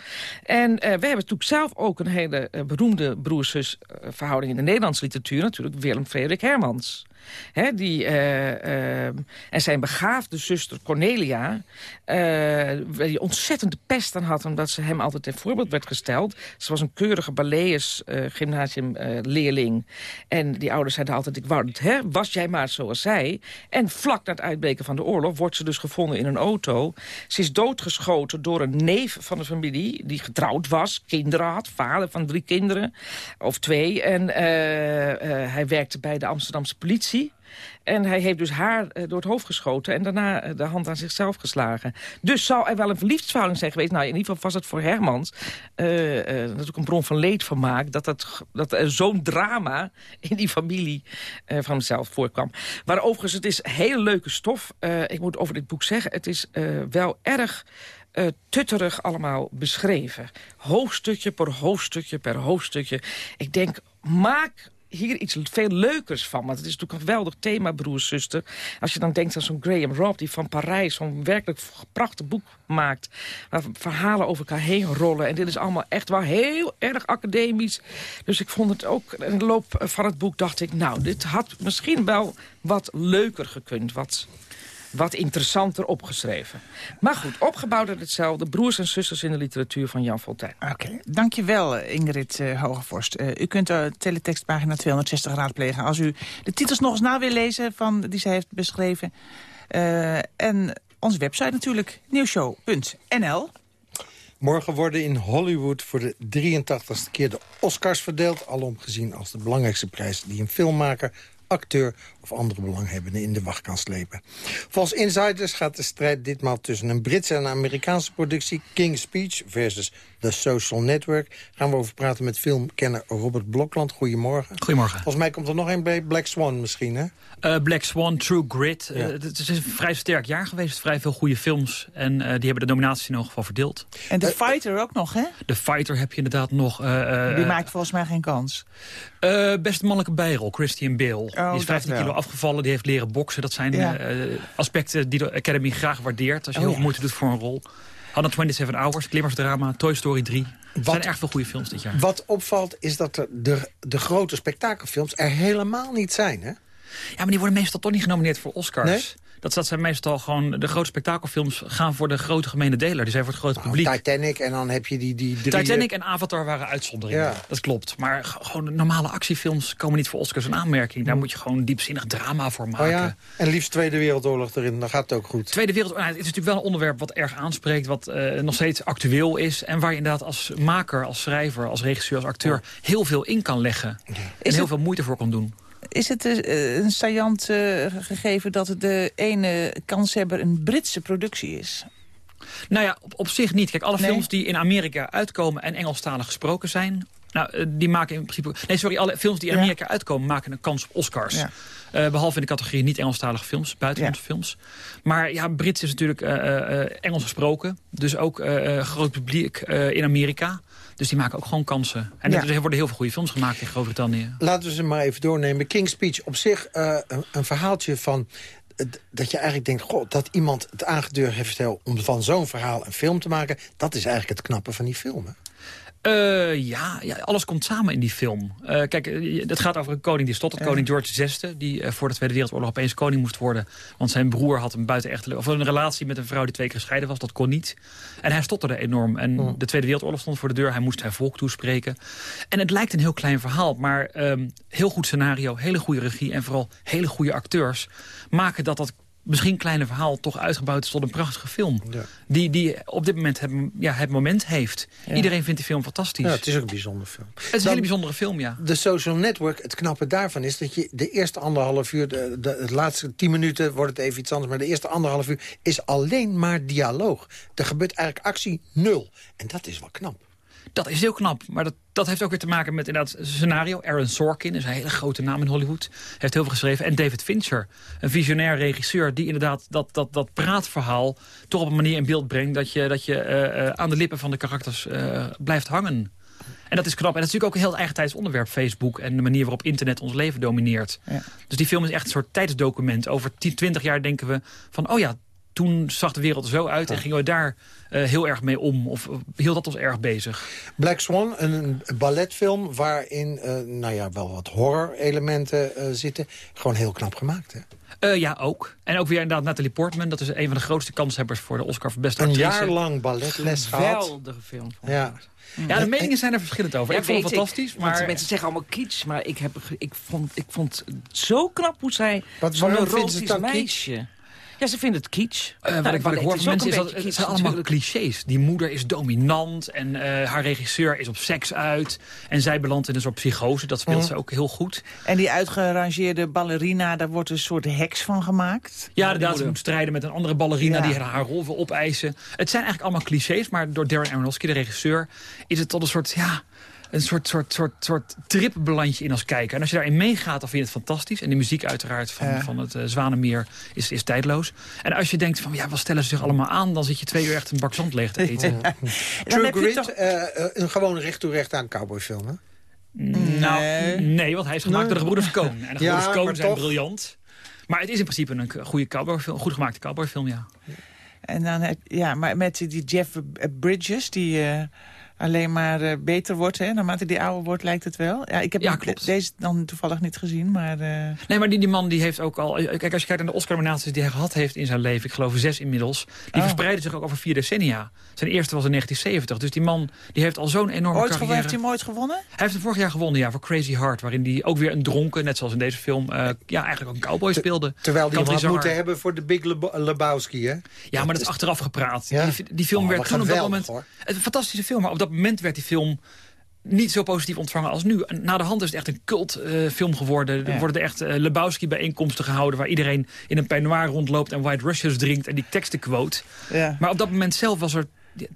[SPEAKER 8] En uh, we hebben natuurlijk zelf ook een hele uh, beroemde broers verhouding in de Nederlandse literatuur. Natuurlijk Willem Frederik Hermans die, uh, en zijn begaafde zuster Cornelia... Die ontzettende pest aan had... omdat ze hem altijd ten voorbeeld werd gesteld. Ze was een keurige Balees gymnasiumleerling. en die ouders zeiden altijd... ik wou hè, was jij maar zoals zij. En vlak na het uitbreken van de oorlog... wordt ze dus gevonden in een auto. Ze is doodgeschoten door een neef van de familie... die getrouwd was, kinderen had, vader van drie kinderen. Of twee. En hij werkte bij de Amsterdamse politie en hij heeft dus haar uh, door het hoofd geschoten... en daarna uh, de hand aan zichzelf geslagen. Dus zou er wel een verliefdsverhouding zijn geweest. Nou, in ieder geval was het voor Hermans uh, natuurlijk een bron van leedvermaak... dat, dat, dat er zo'n drama in die familie van hemzelf voorkwam. Maar overigens, het is hele leuke stof. ik moet over dit boek zeggen, het is wel erg... Uh, tutterig allemaal beschreven. Hoofdstukje per hoofdstukje per hoofdstukje. Ik denk, maak hier iets veel leukers van. Want het is natuurlijk een geweldig thema, broers. Als je dan denkt aan zo'n Graham Robb... die van Parijs zo'n werkelijk prachtig boek maakt... waar verhalen over elkaar heen rollen. En dit is allemaal echt wel heel erg academisch. Dus ik vond het ook... In de loop van het boek dacht ik... nou, dit had misschien wel wat leuker gekund. Wat wat interessanter opgeschreven. Maar goed, opgebouwd uit hetzelfde. Broers en zusters in de literatuur van Jan Fontijn.
[SPEAKER 9] Oké, dankjewel Ingrid uh, Hogevorst. Uh, u kunt de teletextpagina 260 raadplegen. Als u de titels nog eens na wil lezen van, die zij heeft beschreven. Uh, en onze website natuurlijk, nieuwshow.nl.
[SPEAKER 7] Morgen worden in Hollywood voor de 83ste keer de Oscars verdeeld. Alom gezien als de belangrijkste prijs die een filmmaker acteur of andere belanghebbenden in de wacht kan slepen. Volgens insiders gaat de strijd ditmaal tussen een Britse en een Amerikaanse productie... King's Speech versus The Social Network. Gaan we over praten met filmkenner Robert Blokland. Goedemorgen.
[SPEAKER 12] Goedemorgen.
[SPEAKER 7] Volgens mij komt er nog een bij Black Swan misschien, hè?
[SPEAKER 12] Uh, Black Swan, True Grit. Uh, het is een vrij sterk jaar geweest. Vrij veel goede films. En uh, die hebben de nominatie in ieder geval verdeeld.
[SPEAKER 9] En The Fighter ook nog, hè?
[SPEAKER 12] The Fighter heb je inderdaad nog.
[SPEAKER 9] die maakt volgens mij geen kans.
[SPEAKER 12] beste mannelijke bijrol, Christian Bale. Oh, die is 15 kilo afgevallen. Die heeft leren boksen. Dat zijn ja. aspecten die de Academy graag waardeert. Als je oh, heel veel moeite doet voor een rol. 127 Hours, Klimmersdrama, Toy Story 3. Er zijn erg veel goede films dit jaar.
[SPEAKER 7] Wat opvalt is dat er de, de grote spektakelfilms er helemaal niet zijn, hè?
[SPEAKER 12] Ja, maar die worden meestal toch niet genomineerd voor Oscars. Nee? Dat, dat zijn meestal gewoon... De grote spektakelfilms gaan voor de grote gemene deler. Die zijn voor het grote nou, publiek.
[SPEAKER 7] Titanic en dan heb je die, die drie...
[SPEAKER 12] Titanic en Avatar waren uitzonderingen. Ja. Dat klopt. Maar gewoon normale actiefilms komen niet voor Oscars een aanmerking. Daar moet je gewoon diepzinnig drama voor maken. Oh ja.
[SPEAKER 7] En liefst Tweede Wereldoorlog erin, dan gaat het ook goed.
[SPEAKER 12] Tweede Wereldoorlog, nou, het is natuurlijk wel een onderwerp wat erg aanspreekt. Wat uh, nog steeds actueel is. En waar je inderdaad als maker, als schrijver, als regisseur, als acteur... heel veel in kan leggen. Ja. En heel veel moeite voor kan doen.
[SPEAKER 9] Is het uh, een saillant uh, gegeven dat de ene kanshebber een Britse productie is?
[SPEAKER 12] Nou ja, op, op zich niet. Kijk, alle nee. films die in Amerika uitkomen en Engelstalig gesproken zijn... Nou, uh, die maken in principe... Nee, sorry, alle films die in Amerika ja. uitkomen maken een kans op Oscars. Ja. Uh, behalve in de categorie niet-Engelstalige films, buitenlandse ja. films. Maar ja, Brits is natuurlijk uh, Engels gesproken. Dus ook groot publiek in Amerika. Dus die maken ook gewoon kansen. En
[SPEAKER 7] Ja.
[SPEAKER 12] er worden heel veel goede films gemaakt in Groot-Brittannië.
[SPEAKER 7] Laten we ze maar even doornemen. King's Speech op zich eh, een, een verhaaltje van... eh, dat je eigenlijk denkt, goh, dat iemand het aangedurfd heeft om van zo'n verhaal een film te maken... dat is eigenlijk het knappe van die film.
[SPEAKER 12] Eh, ja, ja, alles komt samen in die film. Eh, kijk, eh, het gaat over een koning die stottert. Koning George VI, die voor de Tweede Wereldoorlog opeens koning moest worden. Want zijn broer had een buitenechtelijke... of een relatie met een vrouw die twee keer gescheiden was. Dat kon niet. En hij stotterde enorm. En de Tweede Wereldoorlog stond voor de deur. Hij moest zijn volk toespreken. En het lijkt een heel klein verhaal. Maar ehm, heel goed scenario, hele goede regie... en vooral hele goede acteurs... maken dat dat misschien kleine verhaal toch uitgebouwd is tot een prachtige film. Die, die op dit moment het, ja, het moment heeft.
[SPEAKER 7] Ja.
[SPEAKER 12] Iedereen vindt die film fantastisch.
[SPEAKER 7] Ja, het is ook een bijzondere film.
[SPEAKER 12] Het is een hele bijzondere film, ja.
[SPEAKER 7] De social network, het knappe daarvan is dat je de eerste anderhalf uur... De, de, de laatste tien minuten wordt het even iets anders... maar de eerste anderhalf uur is alleen maar dialoog. Er gebeurt eigenlijk actie nul. En dat is wel knap.
[SPEAKER 12] Dat is heel knap. Maar dat, dat heeft ook weer te maken met inderdaad scenario. Aaron Sorkin is een hele grote naam in Hollywood. Heeft heel veel geschreven. En David Fincher, een visionair regisseur... die inderdaad dat, dat, dat praatverhaal toch op een manier in beeld brengt... dat je, dat je eh, eh, aan de lippen van de karakters eh, blijft hangen. En dat is knap. En dat is natuurlijk ook een heel eigentijds onderwerp, Facebook... en de manier waarop internet ons leven domineert. Dus die film is echt een soort tijdsdocument. Over 10, 20 jaar denken we van... oh ja, toen zag de wereld er zo uit en gingen we daar eh, heel erg mee om. Of uh, hield dat ons erg bezig.
[SPEAKER 7] Black Swan, een balletfilm waarin uh, nou ja, wel wat horror-elementen uh, zitten. Gewoon heel knap gemaakt, hè?
[SPEAKER 12] Uh, ja, ook. En ook weer inderdaad Natalie Portman. Dat is een van de grootste kanshebbers voor de Oscar voor beste
[SPEAKER 7] een
[SPEAKER 12] actrice.
[SPEAKER 7] Een jaar lang balletles gehad.
[SPEAKER 8] Geweldige film.
[SPEAKER 7] Ja.
[SPEAKER 12] Ja, de meningen zijn er verschillend over.
[SPEAKER 8] Ja,
[SPEAKER 12] ik vond het fantastisch.
[SPEAKER 8] Ik,
[SPEAKER 12] maar...
[SPEAKER 8] Want mensen zeggen allemaal kitsch, maar ik, heb, ik, vond, ik vond het zo knap hoe zij...
[SPEAKER 7] Wat,
[SPEAKER 8] zo'n
[SPEAKER 7] waarom vindt ze het
[SPEAKER 8] erotisch
[SPEAKER 7] dan
[SPEAKER 8] meisje... Ja, ze vinden het kitsch.
[SPEAKER 12] Uh, wat
[SPEAKER 8] nou,
[SPEAKER 12] ik, wat ik
[SPEAKER 8] het
[SPEAKER 12] hoor van mensen is dat het
[SPEAKER 8] kitsch
[SPEAKER 12] zijn allemaal
[SPEAKER 8] natuurlijk.
[SPEAKER 12] clichés. Die moeder is dominant en uh, haar regisseur is op seks uit. En zij belandt in een soort psychose. Dat speelt
[SPEAKER 9] Mhm.
[SPEAKER 12] ze ook heel goed.
[SPEAKER 9] En die uitgerangeerde ballerina, daar wordt een soort heks van gemaakt.
[SPEAKER 12] Ja, inderdaad. Ze moet strijden met een andere ballerina
[SPEAKER 9] Ja.
[SPEAKER 12] die haar rol wil opeisen. Het zijn eigenlijk allemaal clichés. Maar door Darren Aronofsky, de regisseur, is het tot een soort... Ja, een soort, soort, soort, soort trip beland je in als kijker. En als je daarin meegaat, dan vind je het fantastisch. En de muziek uiteraard van,
[SPEAKER 9] Ja.
[SPEAKER 12] van het uh, Zwanemeer is, is tijdloos. En als je denkt van, ja, wat stellen ze zich allemaal aan... dan zit je twee uur echt een bak zand leeg te eten.
[SPEAKER 7] True
[SPEAKER 9] heb je
[SPEAKER 7] Grit,
[SPEAKER 9] toch-
[SPEAKER 7] eh, eh, een gewoon recht toe recht aan cowboyfilm, hè?
[SPEAKER 12] Nou, nee, want hij is gemaakt
[SPEAKER 7] Nee.
[SPEAKER 12] door de gebroeders Coen. En de
[SPEAKER 7] Ja,
[SPEAKER 12] gebroeders
[SPEAKER 7] maar
[SPEAKER 12] Coen zijn
[SPEAKER 7] toch.
[SPEAKER 12] briljant. Maar het is in principe een goede cowboyfilm, goed gemaakte cowboyfilm, ja.
[SPEAKER 9] En dan heb, ja, maar met die Jeff Bridges, die eh, alleen maar eh, beter wordt, hè? Naarmate die ouder wordt, lijkt het wel. Ja, ik heb
[SPEAKER 12] Ja,
[SPEAKER 9] de-
[SPEAKER 12] klopt.
[SPEAKER 9] deze dan toevallig niet gezien, maar... eh,
[SPEAKER 12] Nee, maar die, die man die heeft ook al... eh, Kijk, als je kijkt naar de Oscar-nominaties die hij gehad heeft in zijn leven... ik geloof zes inmiddels... die
[SPEAKER 9] Oh.
[SPEAKER 12] verspreiden zich ook over vier decennia. Zijn eerste was in 1970. Dus die man die heeft al zo'n enorme
[SPEAKER 9] ooit
[SPEAKER 12] carrière.
[SPEAKER 9] heeft hij hem ooit gewonnen?
[SPEAKER 12] Hij heeft hem vorig jaar gewonnen, ja, voor Crazy Heart. Waarin hij ook weer een dronken, net zoals in deze film... eh, ja, eigenlijk ook een cowboy speelde.
[SPEAKER 7] Terwijl die hem had moeten hebben voor de Big Lebo- Lebowski, hè?
[SPEAKER 12] Ja, maar dat is achteraf gepraat.
[SPEAKER 7] Ja?
[SPEAKER 12] Die, die film
[SPEAKER 7] Oh,
[SPEAKER 12] werd toen op dat moment...
[SPEAKER 7] hoor.
[SPEAKER 12] Een fantastische film, maar op dat moment werd die film niet zo positief ontvangen als nu. Na de hand is het echt een cultfilm film geworden. Er worden echt eh, Lebowski-bijeenkomsten gehouden... waar iedereen in een peignoir rondloopt en White Russians drinkt... en die teksten quote.
[SPEAKER 9] Ja.
[SPEAKER 12] Maar op dat moment zelf was er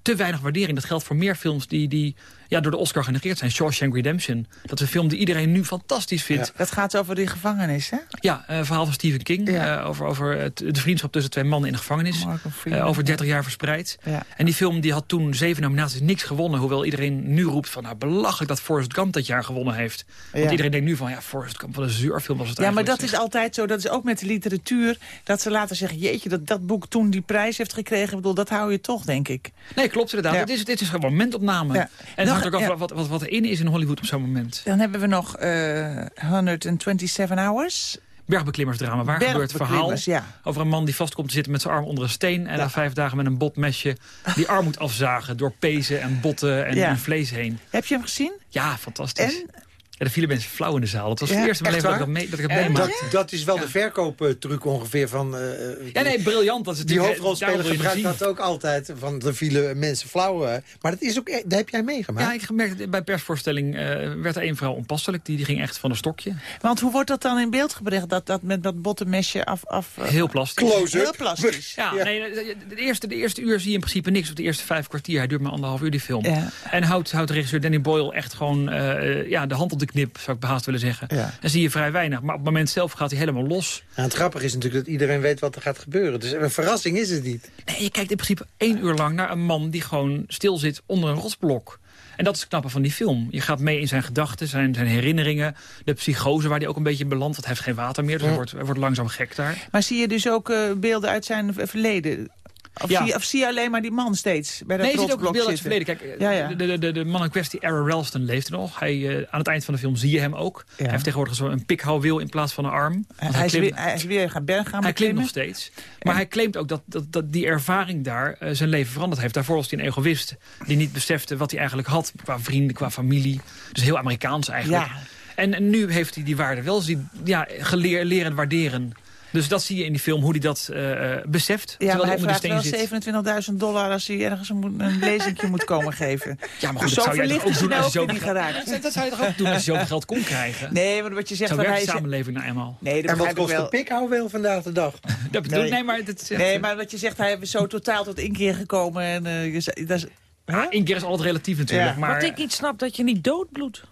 [SPEAKER 12] te weinig waardering. Dat geldt voor meer films die, die ja, door de Oscar genegeerd zijn. Shawshank Redemption. Dat is een film die iedereen nu fantastisch vindt.
[SPEAKER 9] Dat gaat over die gevangenis, hè?
[SPEAKER 12] Ja, een verhaal van Stephen King.
[SPEAKER 9] Ja.
[SPEAKER 12] eh, over over het- de vriendschap tussen twee mannen in de gevangenis.
[SPEAKER 9] Freeman.
[SPEAKER 12] Eh, over 30 jaar verspreid.
[SPEAKER 9] Ja.
[SPEAKER 12] En die film die had toen zeven nominaties niks gewonnen. Hoewel iedereen nu roept van nou, belachelijk dat Forrest Gump dat jaar gewonnen heeft. Want iedereen denkt nu van ja, Forrest Gump, wat een zeurfilm was het
[SPEAKER 9] Ja, maar dat is altijd zo. Dat is ook met de literatuur. Dat ze later zeggen, jeetje, dat dat boek toen die prijs heeft gekregen. Ik bedoel, dat hou je toch, denk ik.
[SPEAKER 12] Nee, klopt inderdaad. Het, is, het is gewoon momentopname.
[SPEAKER 9] Ja.
[SPEAKER 12] En ook af
[SPEAKER 9] ja.
[SPEAKER 12] wat, wat, wat er in is in Hollywood op zo'n moment.
[SPEAKER 9] Dan hebben we nog eh 127 Hours.
[SPEAKER 12] Bergbeklimmersdrama. Waar gebeurt het verhaal
[SPEAKER 9] ja.
[SPEAKER 12] over een man die vast komt te zitten met zijn arm onder een steen... en na vijf dagen met een botmesje die arm moet afzagen... door pezen en botten en,
[SPEAKER 9] Ja.
[SPEAKER 12] en vlees heen.
[SPEAKER 9] Heb je hem gezien?
[SPEAKER 12] Ja, fantastisch.
[SPEAKER 9] En?
[SPEAKER 12] Ja, er vielen mensen flauw in de zaal. Het was
[SPEAKER 9] Ja,
[SPEAKER 12] het eerste leven dat ik dat, mee, dat ik het meemaakte.
[SPEAKER 7] Dat, dat is wel de verkooptruc ongeveer van... eh,
[SPEAKER 12] Ja, nee, briljant. Dat is
[SPEAKER 7] die
[SPEAKER 12] natuurlijk-
[SPEAKER 7] hoofdrolspeler gebruikt dat ook altijd. Van, er vielen mensen flauw. eh. Maar dat, is ook, e- dat heb jij meegemaakt.
[SPEAKER 12] Ja, ik heb gemerkt, bij persvoorstelling eh, werd er één vrouw onpasselijk. Die, die ging echt van een stokje.
[SPEAKER 9] Want hoe wordt dat dan in beeld gebracht? Dat, dat met dat bottenmesje af... af eh,
[SPEAKER 12] Heel plastisch.
[SPEAKER 7] Close-up.
[SPEAKER 9] Heel plastisch.
[SPEAKER 12] Ja,
[SPEAKER 7] Ja.
[SPEAKER 12] Nee, de, eerste, de eerste uur zie je in principe niks. Of de eerste vijf kwartier. Hij duurt maar anderhalf uur, die film.
[SPEAKER 9] Ja.
[SPEAKER 12] En houdt, houdt regisseur Danny Boyle echt gewoon eh, ja, de hand op de knip, zou ik behaast willen zeggen.
[SPEAKER 9] Ja.
[SPEAKER 12] En zie je vrij weinig. Maar op het moment zelf gaat hij helemaal los.
[SPEAKER 7] En het grappige is natuurlijk dat iedereen weet wat er gaat gebeuren. Dus een verrassing is het niet.
[SPEAKER 12] Nee, je kijkt in principe één uur lang naar een man die gewoon stil zit onder een rotsblok. En En dat is het knappe van die film. Je gaat mee in zijn gedachten, zijn, zijn herinneringen... de psychose waar hij ook een beetje belandt. Want hij heeft geen water meer, dus hij, wordt, hij wordt langzaam gek daar.
[SPEAKER 9] Maar zie je dus ook uh, beelden uit zijn verleden? Of,
[SPEAKER 12] Ja.
[SPEAKER 9] zie, je- of zie je alleen maar die man steeds bij dat
[SPEAKER 12] Nee, je ziet ook beelden uit het verleden. Kijk,
[SPEAKER 9] Ja, ja.
[SPEAKER 12] De, de, de, de man in kwestie, Aaron Ralston, leeft nog. Hij, eh, aan het eind van de film zie je hem ook. Hij heeft tegenwoordig zo'n pikhouwiel in plaats van een arm.
[SPEAKER 9] Hij, is
[SPEAKER 12] klimt-
[SPEAKER 9] weer, hij is weer gaan berg gaan
[SPEAKER 12] hij claimt nog steeds. Maar hij claimt ook dat, dat, dat die ervaring daar eh, zijn leven veranderd heeft. Daarvoor was hij een egoïst. Die niet besefte wat hij eigenlijk had. Qua vrienden, qua familie. Dus heel Amerikaans eigenlijk.
[SPEAKER 9] Ja.
[SPEAKER 12] En, en nu heeft hij die waarde wel zien, ja, geleer, leren waarderen. Dus dat zie je in die film, hoe hij dat eh, eh, beseft.
[SPEAKER 9] Ja, maar hij
[SPEAKER 12] terwijl hij onder de
[SPEAKER 9] vraagt
[SPEAKER 12] steen
[SPEAKER 9] wel
[SPEAKER 12] zit.
[SPEAKER 9] 27.000 dollar als hij ergens een, een lezingje moet komen geven.
[SPEAKER 12] Ja, maar goed,
[SPEAKER 9] Zo
[SPEAKER 12] dat zou jij toch ook doen
[SPEAKER 9] hij
[SPEAKER 12] als je zo
[SPEAKER 9] geraakt.
[SPEAKER 12] Dat, dat zou je toch ook doen als je zoveel geld kon krijgen?
[SPEAKER 9] Nee, maar wat je zegt...
[SPEAKER 12] Zo werkt
[SPEAKER 9] hij
[SPEAKER 12] de samenleving nou eenmaal.
[SPEAKER 9] Nee, dat
[SPEAKER 7] En wat
[SPEAKER 9] ik
[SPEAKER 7] kost
[SPEAKER 9] wel.
[SPEAKER 7] een pikhouweel vandaag de dag?
[SPEAKER 12] Dat bedoel
[SPEAKER 9] Nee.
[SPEAKER 12] nee, maar dat
[SPEAKER 9] Nee, maar wat je zegt, hij is zo totaal tot inkeer gekomen. En, eh, je dat is,
[SPEAKER 12] één keer is altijd relatief natuurlijk.
[SPEAKER 9] Ja.
[SPEAKER 12] Maar
[SPEAKER 8] Wat ik niet snap, dat je niet doodbloedt.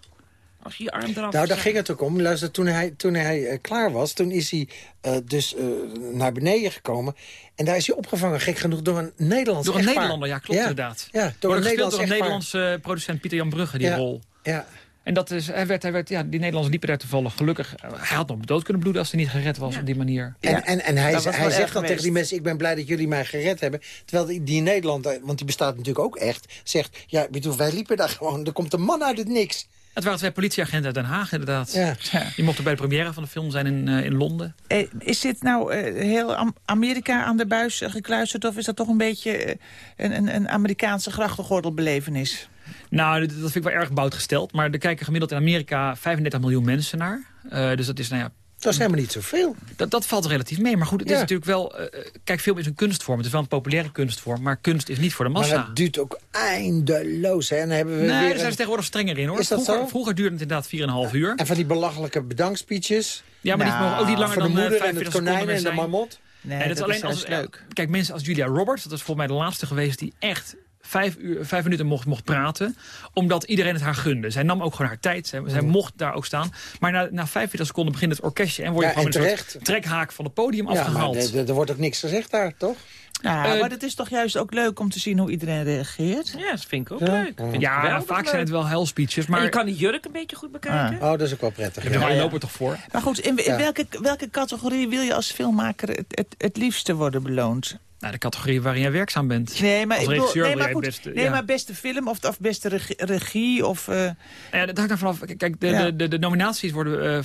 [SPEAKER 8] Als je je arm eraf...
[SPEAKER 7] Nou, daar ging het ook om. Luister, toen hij, toen hij eh, klaar was, toen is hij eh, dus eh, naar beneden gekomen. En daar is hij opgevangen, gek genoeg, door een Nederlands
[SPEAKER 12] door een
[SPEAKER 7] echtpaar.
[SPEAKER 12] Nederlander, ja, klopt
[SPEAKER 7] Ja.
[SPEAKER 12] inderdaad.
[SPEAKER 7] Ja, door een Nederlands
[SPEAKER 12] door een. Nederlandse eh, producent Pieter Jan Brugge, die
[SPEAKER 7] Ja.
[SPEAKER 12] rol.
[SPEAKER 7] Ja.
[SPEAKER 12] En dat is, hij werd, hij werd, ja, die Nederlanders liepen daar toevallig gelukkig. Hij had nog dood kunnen bloeden als hij niet gered was op die manier.
[SPEAKER 7] En, en, en hij, hij zegt dan tegen die mensen... ik ben blij dat jullie mij gered hebben. Terwijl die, die in Nederland, eh, want die bestaat natuurlijk ook echt... zegt, ja, weet je, wij liepen daar gewoon... er komt een man uit het niks.
[SPEAKER 12] Het waren twee politieagenten uit Den Haag, inderdaad.
[SPEAKER 7] Ja.
[SPEAKER 12] Die mochten bij de première van de film zijn in, eh, in Londen.
[SPEAKER 9] Eh, is dit nou eh, heel Am- Amerika aan de buis eh, gekluisterd... of is dat toch een beetje een, een, een Amerikaanse grachtengordelbelevenis?
[SPEAKER 12] Nou, dat vind ik wel erg bout gesteld. Maar er kijken gemiddeld in Amerika 35 miljoen mensen naar. Eh, dus dat is, nou ja,
[SPEAKER 7] Dat is helemaal niet zoveel.
[SPEAKER 12] dat, dat valt relatief mee. Maar goed, het is natuurlijk wel... eh, eh, kijk, film is een kunstvorm. Het is wel een populaire kunstvorm. Maar kunst is niet voor de massa.
[SPEAKER 7] Maar het duurt ook eindeloos. Hè? En dan hebben we
[SPEAKER 12] Nee,
[SPEAKER 7] weer
[SPEAKER 12] daar zijn ze tegenwoordig strenger in, hoor.
[SPEAKER 7] Is dat
[SPEAKER 12] vroeger,
[SPEAKER 7] zo?
[SPEAKER 12] vroeger duurde het inderdaad 4,5 uur.
[SPEAKER 7] En van die belachelijke bedankspeeches.
[SPEAKER 12] Ja, maar die
[SPEAKER 9] Nou,
[SPEAKER 12] mogen ook niet langer
[SPEAKER 7] Voor de
[SPEAKER 12] dan eh,
[SPEAKER 7] moeder en
[SPEAKER 12] 45
[SPEAKER 7] het konijn
[SPEAKER 12] seconden
[SPEAKER 7] en de marmot.
[SPEAKER 9] Nee,
[SPEAKER 12] En dat is alleen als,
[SPEAKER 9] leuk.
[SPEAKER 12] Kijk, mensen als Julia Roberts, dat is volgens mij de laatste geweest... die echt vijf, uur, vijf minuten mocht, mocht praten, omdat iedereen het haar gunde. Zij nam ook gewoon haar tijd, zij, zij mocht daar ook staan. Maar na, na 45 seconden begint het orkestje... en word je
[SPEAKER 7] Ja,
[SPEAKER 12] gewoon een soort trekhaak van het podium
[SPEAKER 7] Ja, maar
[SPEAKER 12] afgehaald.
[SPEAKER 7] er- wordt ook niks gezegd daar, toch?
[SPEAKER 9] Nou,
[SPEAKER 12] Eh,
[SPEAKER 9] maar het is toch juist ook leuk om te zien hoe iedereen reageert?
[SPEAKER 8] Ja, dat vind ik ook
[SPEAKER 7] Ja.
[SPEAKER 8] leuk. Vind ik
[SPEAKER 12] ja,
[SPEAKER 8] geweldig
[SPEAKER 12] vaak
[SPEAKER 8] leuk.
[SPEAKER 12] zijn het wel helspeeches,
[SPEAKER 8] Maar
[SPEAKER 12] maar...
[SPEAKER 8] je kan die jurk een beetje goed bekijken.
[SPEAKER 7] Oh, dat is ook wel prettig.
[SPEAKER 12] Ja,
[SPEAKER 7] Ja.
[SPEAKER 12] maar je loopt er toch voor?
[SPEAKER 9] Maar goed, in, in
[SPEAKER 7] Ja.
[SPEAKER 9] welke, welke categorie wil je als filmmaker het, het, het liefste worden beloond?
[SPEAKER 12] Nou, de categorie waarin jij werkzaam bent.
[SPEAKER 9] Nee, maar,
[SPEAKER 12] Als regisseur
[SPEAKER 9] nee, maar, goed,
[SPEAKER 12] beste,
[SPEAKER 9] nee,
[SPEAKER 12] ja.
[SPEAKER 9] maar beste film of, of beste regie, regie of...
[SPEAKER 12] Nou Ja, dat hangt er vanaf. Kijk, de,
[SPEAKER 9] Ja.
[SPEAKER 12] de, de, de nominaties worden eh,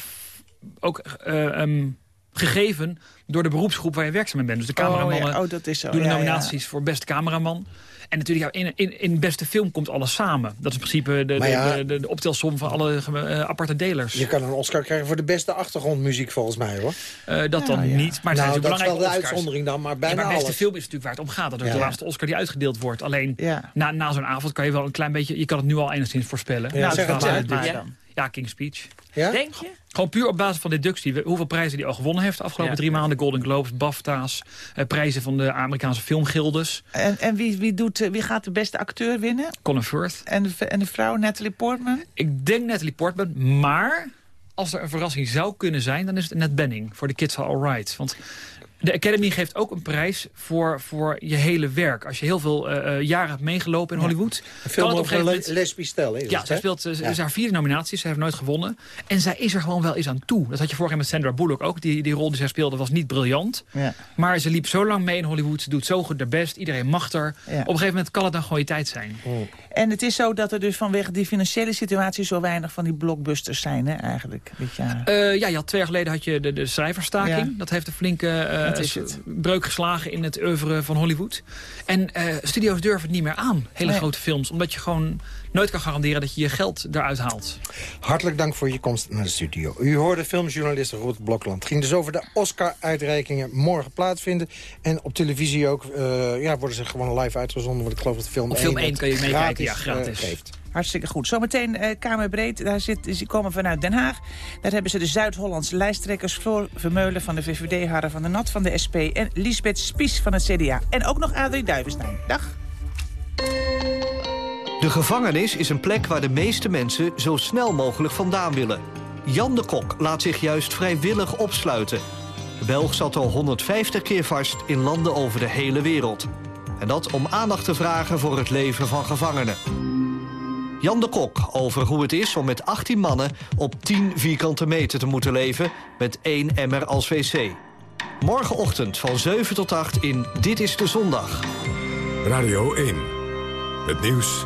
[SPEAKER 12] ook eh, ehm, gegeven door de beroepsgroep waar je werkzaam in bent. Dus de cameramannen
[SPEAKER 9] oh, ja, oh, dat is zo.
[SPEAKER 12] doen de nominaties voor beste cameraman. En natuurlijk, ja, in, in, in beste film komt alles samen. Dat is in principe de, de,
[SPEAKER 7] ja.
[SPEAKER 12] de, de, de optelsom van alle eh, aparte delers.
[SPEAKER 7] Je kan een Oscar krijgen voor de beste achtergrondmuziek, volgens mij, hoor.
[SPEAKER 12] Eh, dat
[SPEAKER 9] Ja,
[SPEAKER 12] dan
[SPEAKER 9] ja.
[SPEAKER 12] niet. Maar
[SPEAKER 7] nou, dat is wel de
[SPEAKER 12] Oscars.
[SPEAKER 7] uitzondering dan, maar
[SPEAKER 12] Ja,
[SPEAKER 7] bijna
[SPEAKER 12] maar beste
[SPEAKER 7] alles.
[SPEAKER 12] film is natuurlijk waar het om gaat. Dat
[SPEAKER 7] Ja.
[SPEAKER 12] de laatste Oscar die uitgedeeld wordt. Alleen
[SPEAKER 9] Ja.
[SPEAKER 12] na, na zo'n avond kan je wel een klein beetje... Je kan het nu al enigszins voorspellen.
[SPEAKER 7] Ja,
[SPEAKER 9] nou,
[SPEAKER 7] zeg het maar.
[SPEAKER 9] het maar
[SPEAKER 12] Ja.
[SPEAKER 9] dan.
[SPEAKER 12] Ja, King's Speech.
[SPEAKER 7] Ja?
[SPEAKER 8] Denk je?
[SPEAKER 12] Gewoon puur op basis van deductie. we- Hoeveel prijzen die al gewonnen heeft de afgelopen
[SPEAKER 8] Ja.
[SPEAKER 12] drie maanden. Golden Globes, BAFTA's, eh, prijzen van de Amerikaanse filmgildes.
[SPEAKER 9] En, en wie, wie, doet, eh, wie gaat de beste acteur winnen?
[SPEAKER 12] Colin Firth.
[SPEAKER 9] En de, en de vrouw Natalie Portman?
[SPEAKER 12] Ik denk Natalie Portman, maar als er een verrassing zou kunnen zijn... dan is het Net Benning voor de Kids Are Alright. Want de Academy geeft ook een prijs voor, voor je hele werk. Als je heel veel eh, eh, jaren hebt meegelopen in Hollywood...
[SPEAKER 7] Een film
[SPEAKER 12] kan het
[SPEAKER 7] over
[SPEAKER 12] gegeven moment...
[SPEAKER 7] lesbisch stel,
[SPEAKER 12] Ja, zij
[SPEAKER 7] hè?
[SPEAKER 12] speelt, ze
[SPEAKER 7] Ja.
[SPEAKER 12] is haar vierde nominaties. Ze heeft nooit gewonnen. En zij is er gewoon wel eens aan toe. Dat had je vorig jaar met Sandra Bullock ook. Die, die rol die zij speelde was niet briljant.
[SPEAKER 9] Ja.
[SPEAKER 12] Maar ze liep zo lang mee in Hollywood. Ze doet zo goed haar best. Iedereen mag er.
[SPEAKER 9] Ja.
[SPEAKER 12] Op een gegeven moment kan het dan gewoon je tijd zijn.
[SPEAKER 9] En het is zo dat er dus vanwege die financiële situatie... zo weinig van die blockbusters zijn, hè, eigenlijk, dit jaar.
[SPEAKER 12] Eh, ja, je had twee jaar geleden had je de, de schrijverstaking.
[SPEAKER 9] Ja.
[SPEAKER 12] Dat heeft een flinke
[SPEAKER 9] Dat is het.
[SPEAKER 12] breuk geslagen in het oeuvre van Hollywood. En eh, studio's durven het niet meer aan. Hele
[SPEAKER 9] Nee.
[SPEAKER 12] grote films. Omdat je gewoon nooit kan garanderen dat je je geld eruit haalt.
[SPEAKER 7] Hartelijk dank voor je komst naar de studio. U hoorde filmjournalist Robert Blokland. Het ging dus over de Oscar-uitreikingen morgen plaatsvinden. En op televisie ook eh, ja, worden ze gewoon live uitgezonden. Want ik geloof dat film
[SPEAKER 12] Op film 1
[SPEAKER 7] het
[SPEAKER 12] kan je meekijken,
[SPEAKER 7] gratis,
[SPEAKER 12] ja, gratis.
[SPEAKER 7] eh, geeft.
[SPEAKER 9] Hartstikke goed. Zometeen eh Kamerbreed, daar zit, ze komen vanuit Den Haag. Daar hebben ze de Zuid-Hollandse lijsttrekkers... Floor Vermeulen van de VVD, Harre van der Nat van de SP... en Lisbeth Spies van het CDA. En ook nog Adrie Duivenstein. Dag.
[SPEAKER 13] De gevangenis is een plek waar de meeste mensen zo snel mogelijk vandaan willen. Jan de Kok laat zich juist vrijwillig opsluiten. Belg zat al 150 keer vast in landen over de hele wereld. En dat om aandacht te vragen voor het leven van gevangenen. Jan de Kok over hoe het is om met 18 mannen op 10 vierkante meter te moeten leven... met één emmer als wc. Morgenochtend van 7 tot 8 in Dit is de Zondag.
[SPEAKER 14] Radio 1. Het nieuws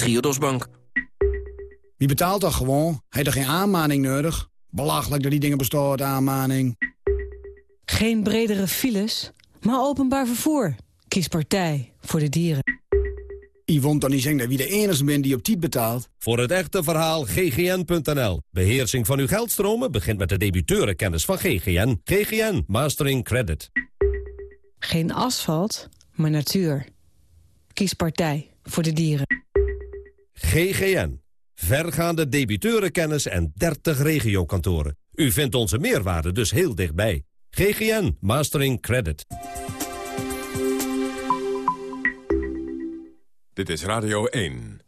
[SPEAKER 15] Triodos Bank.
[SPEAKER 16] Wie betaalt dat gewoon? Hij heeft geen aanmaning nodig? Belachelijk dat die dingen bestaan, aanmaning.
[SPEAKER 3] Geen bredere files, maar openbaar vervoer. Kies partij voor de dieren.
[SPEAKER 16] Yvonne dan niet zeggen dat wie de enige bent die op tijd betaalt.
[SPEAKER 17] Voor het echte verhaal ggn.nl. Beheersing van uw geldstromen begint met de debiteurenkennis van GGN. GGN Mastering Credit.
[SPEAKER 3] Geen asfalt, maar natuur. Kies partij voor de dieren.
[SPEAKER 17] GGN. Vergaande debiteurenkennis en 30 regiokantoren. U vindt onze meerwaarde dus heel dichtbij. GGN Mastering Credit.
[SPEAKER 14] Dit is Radio 1.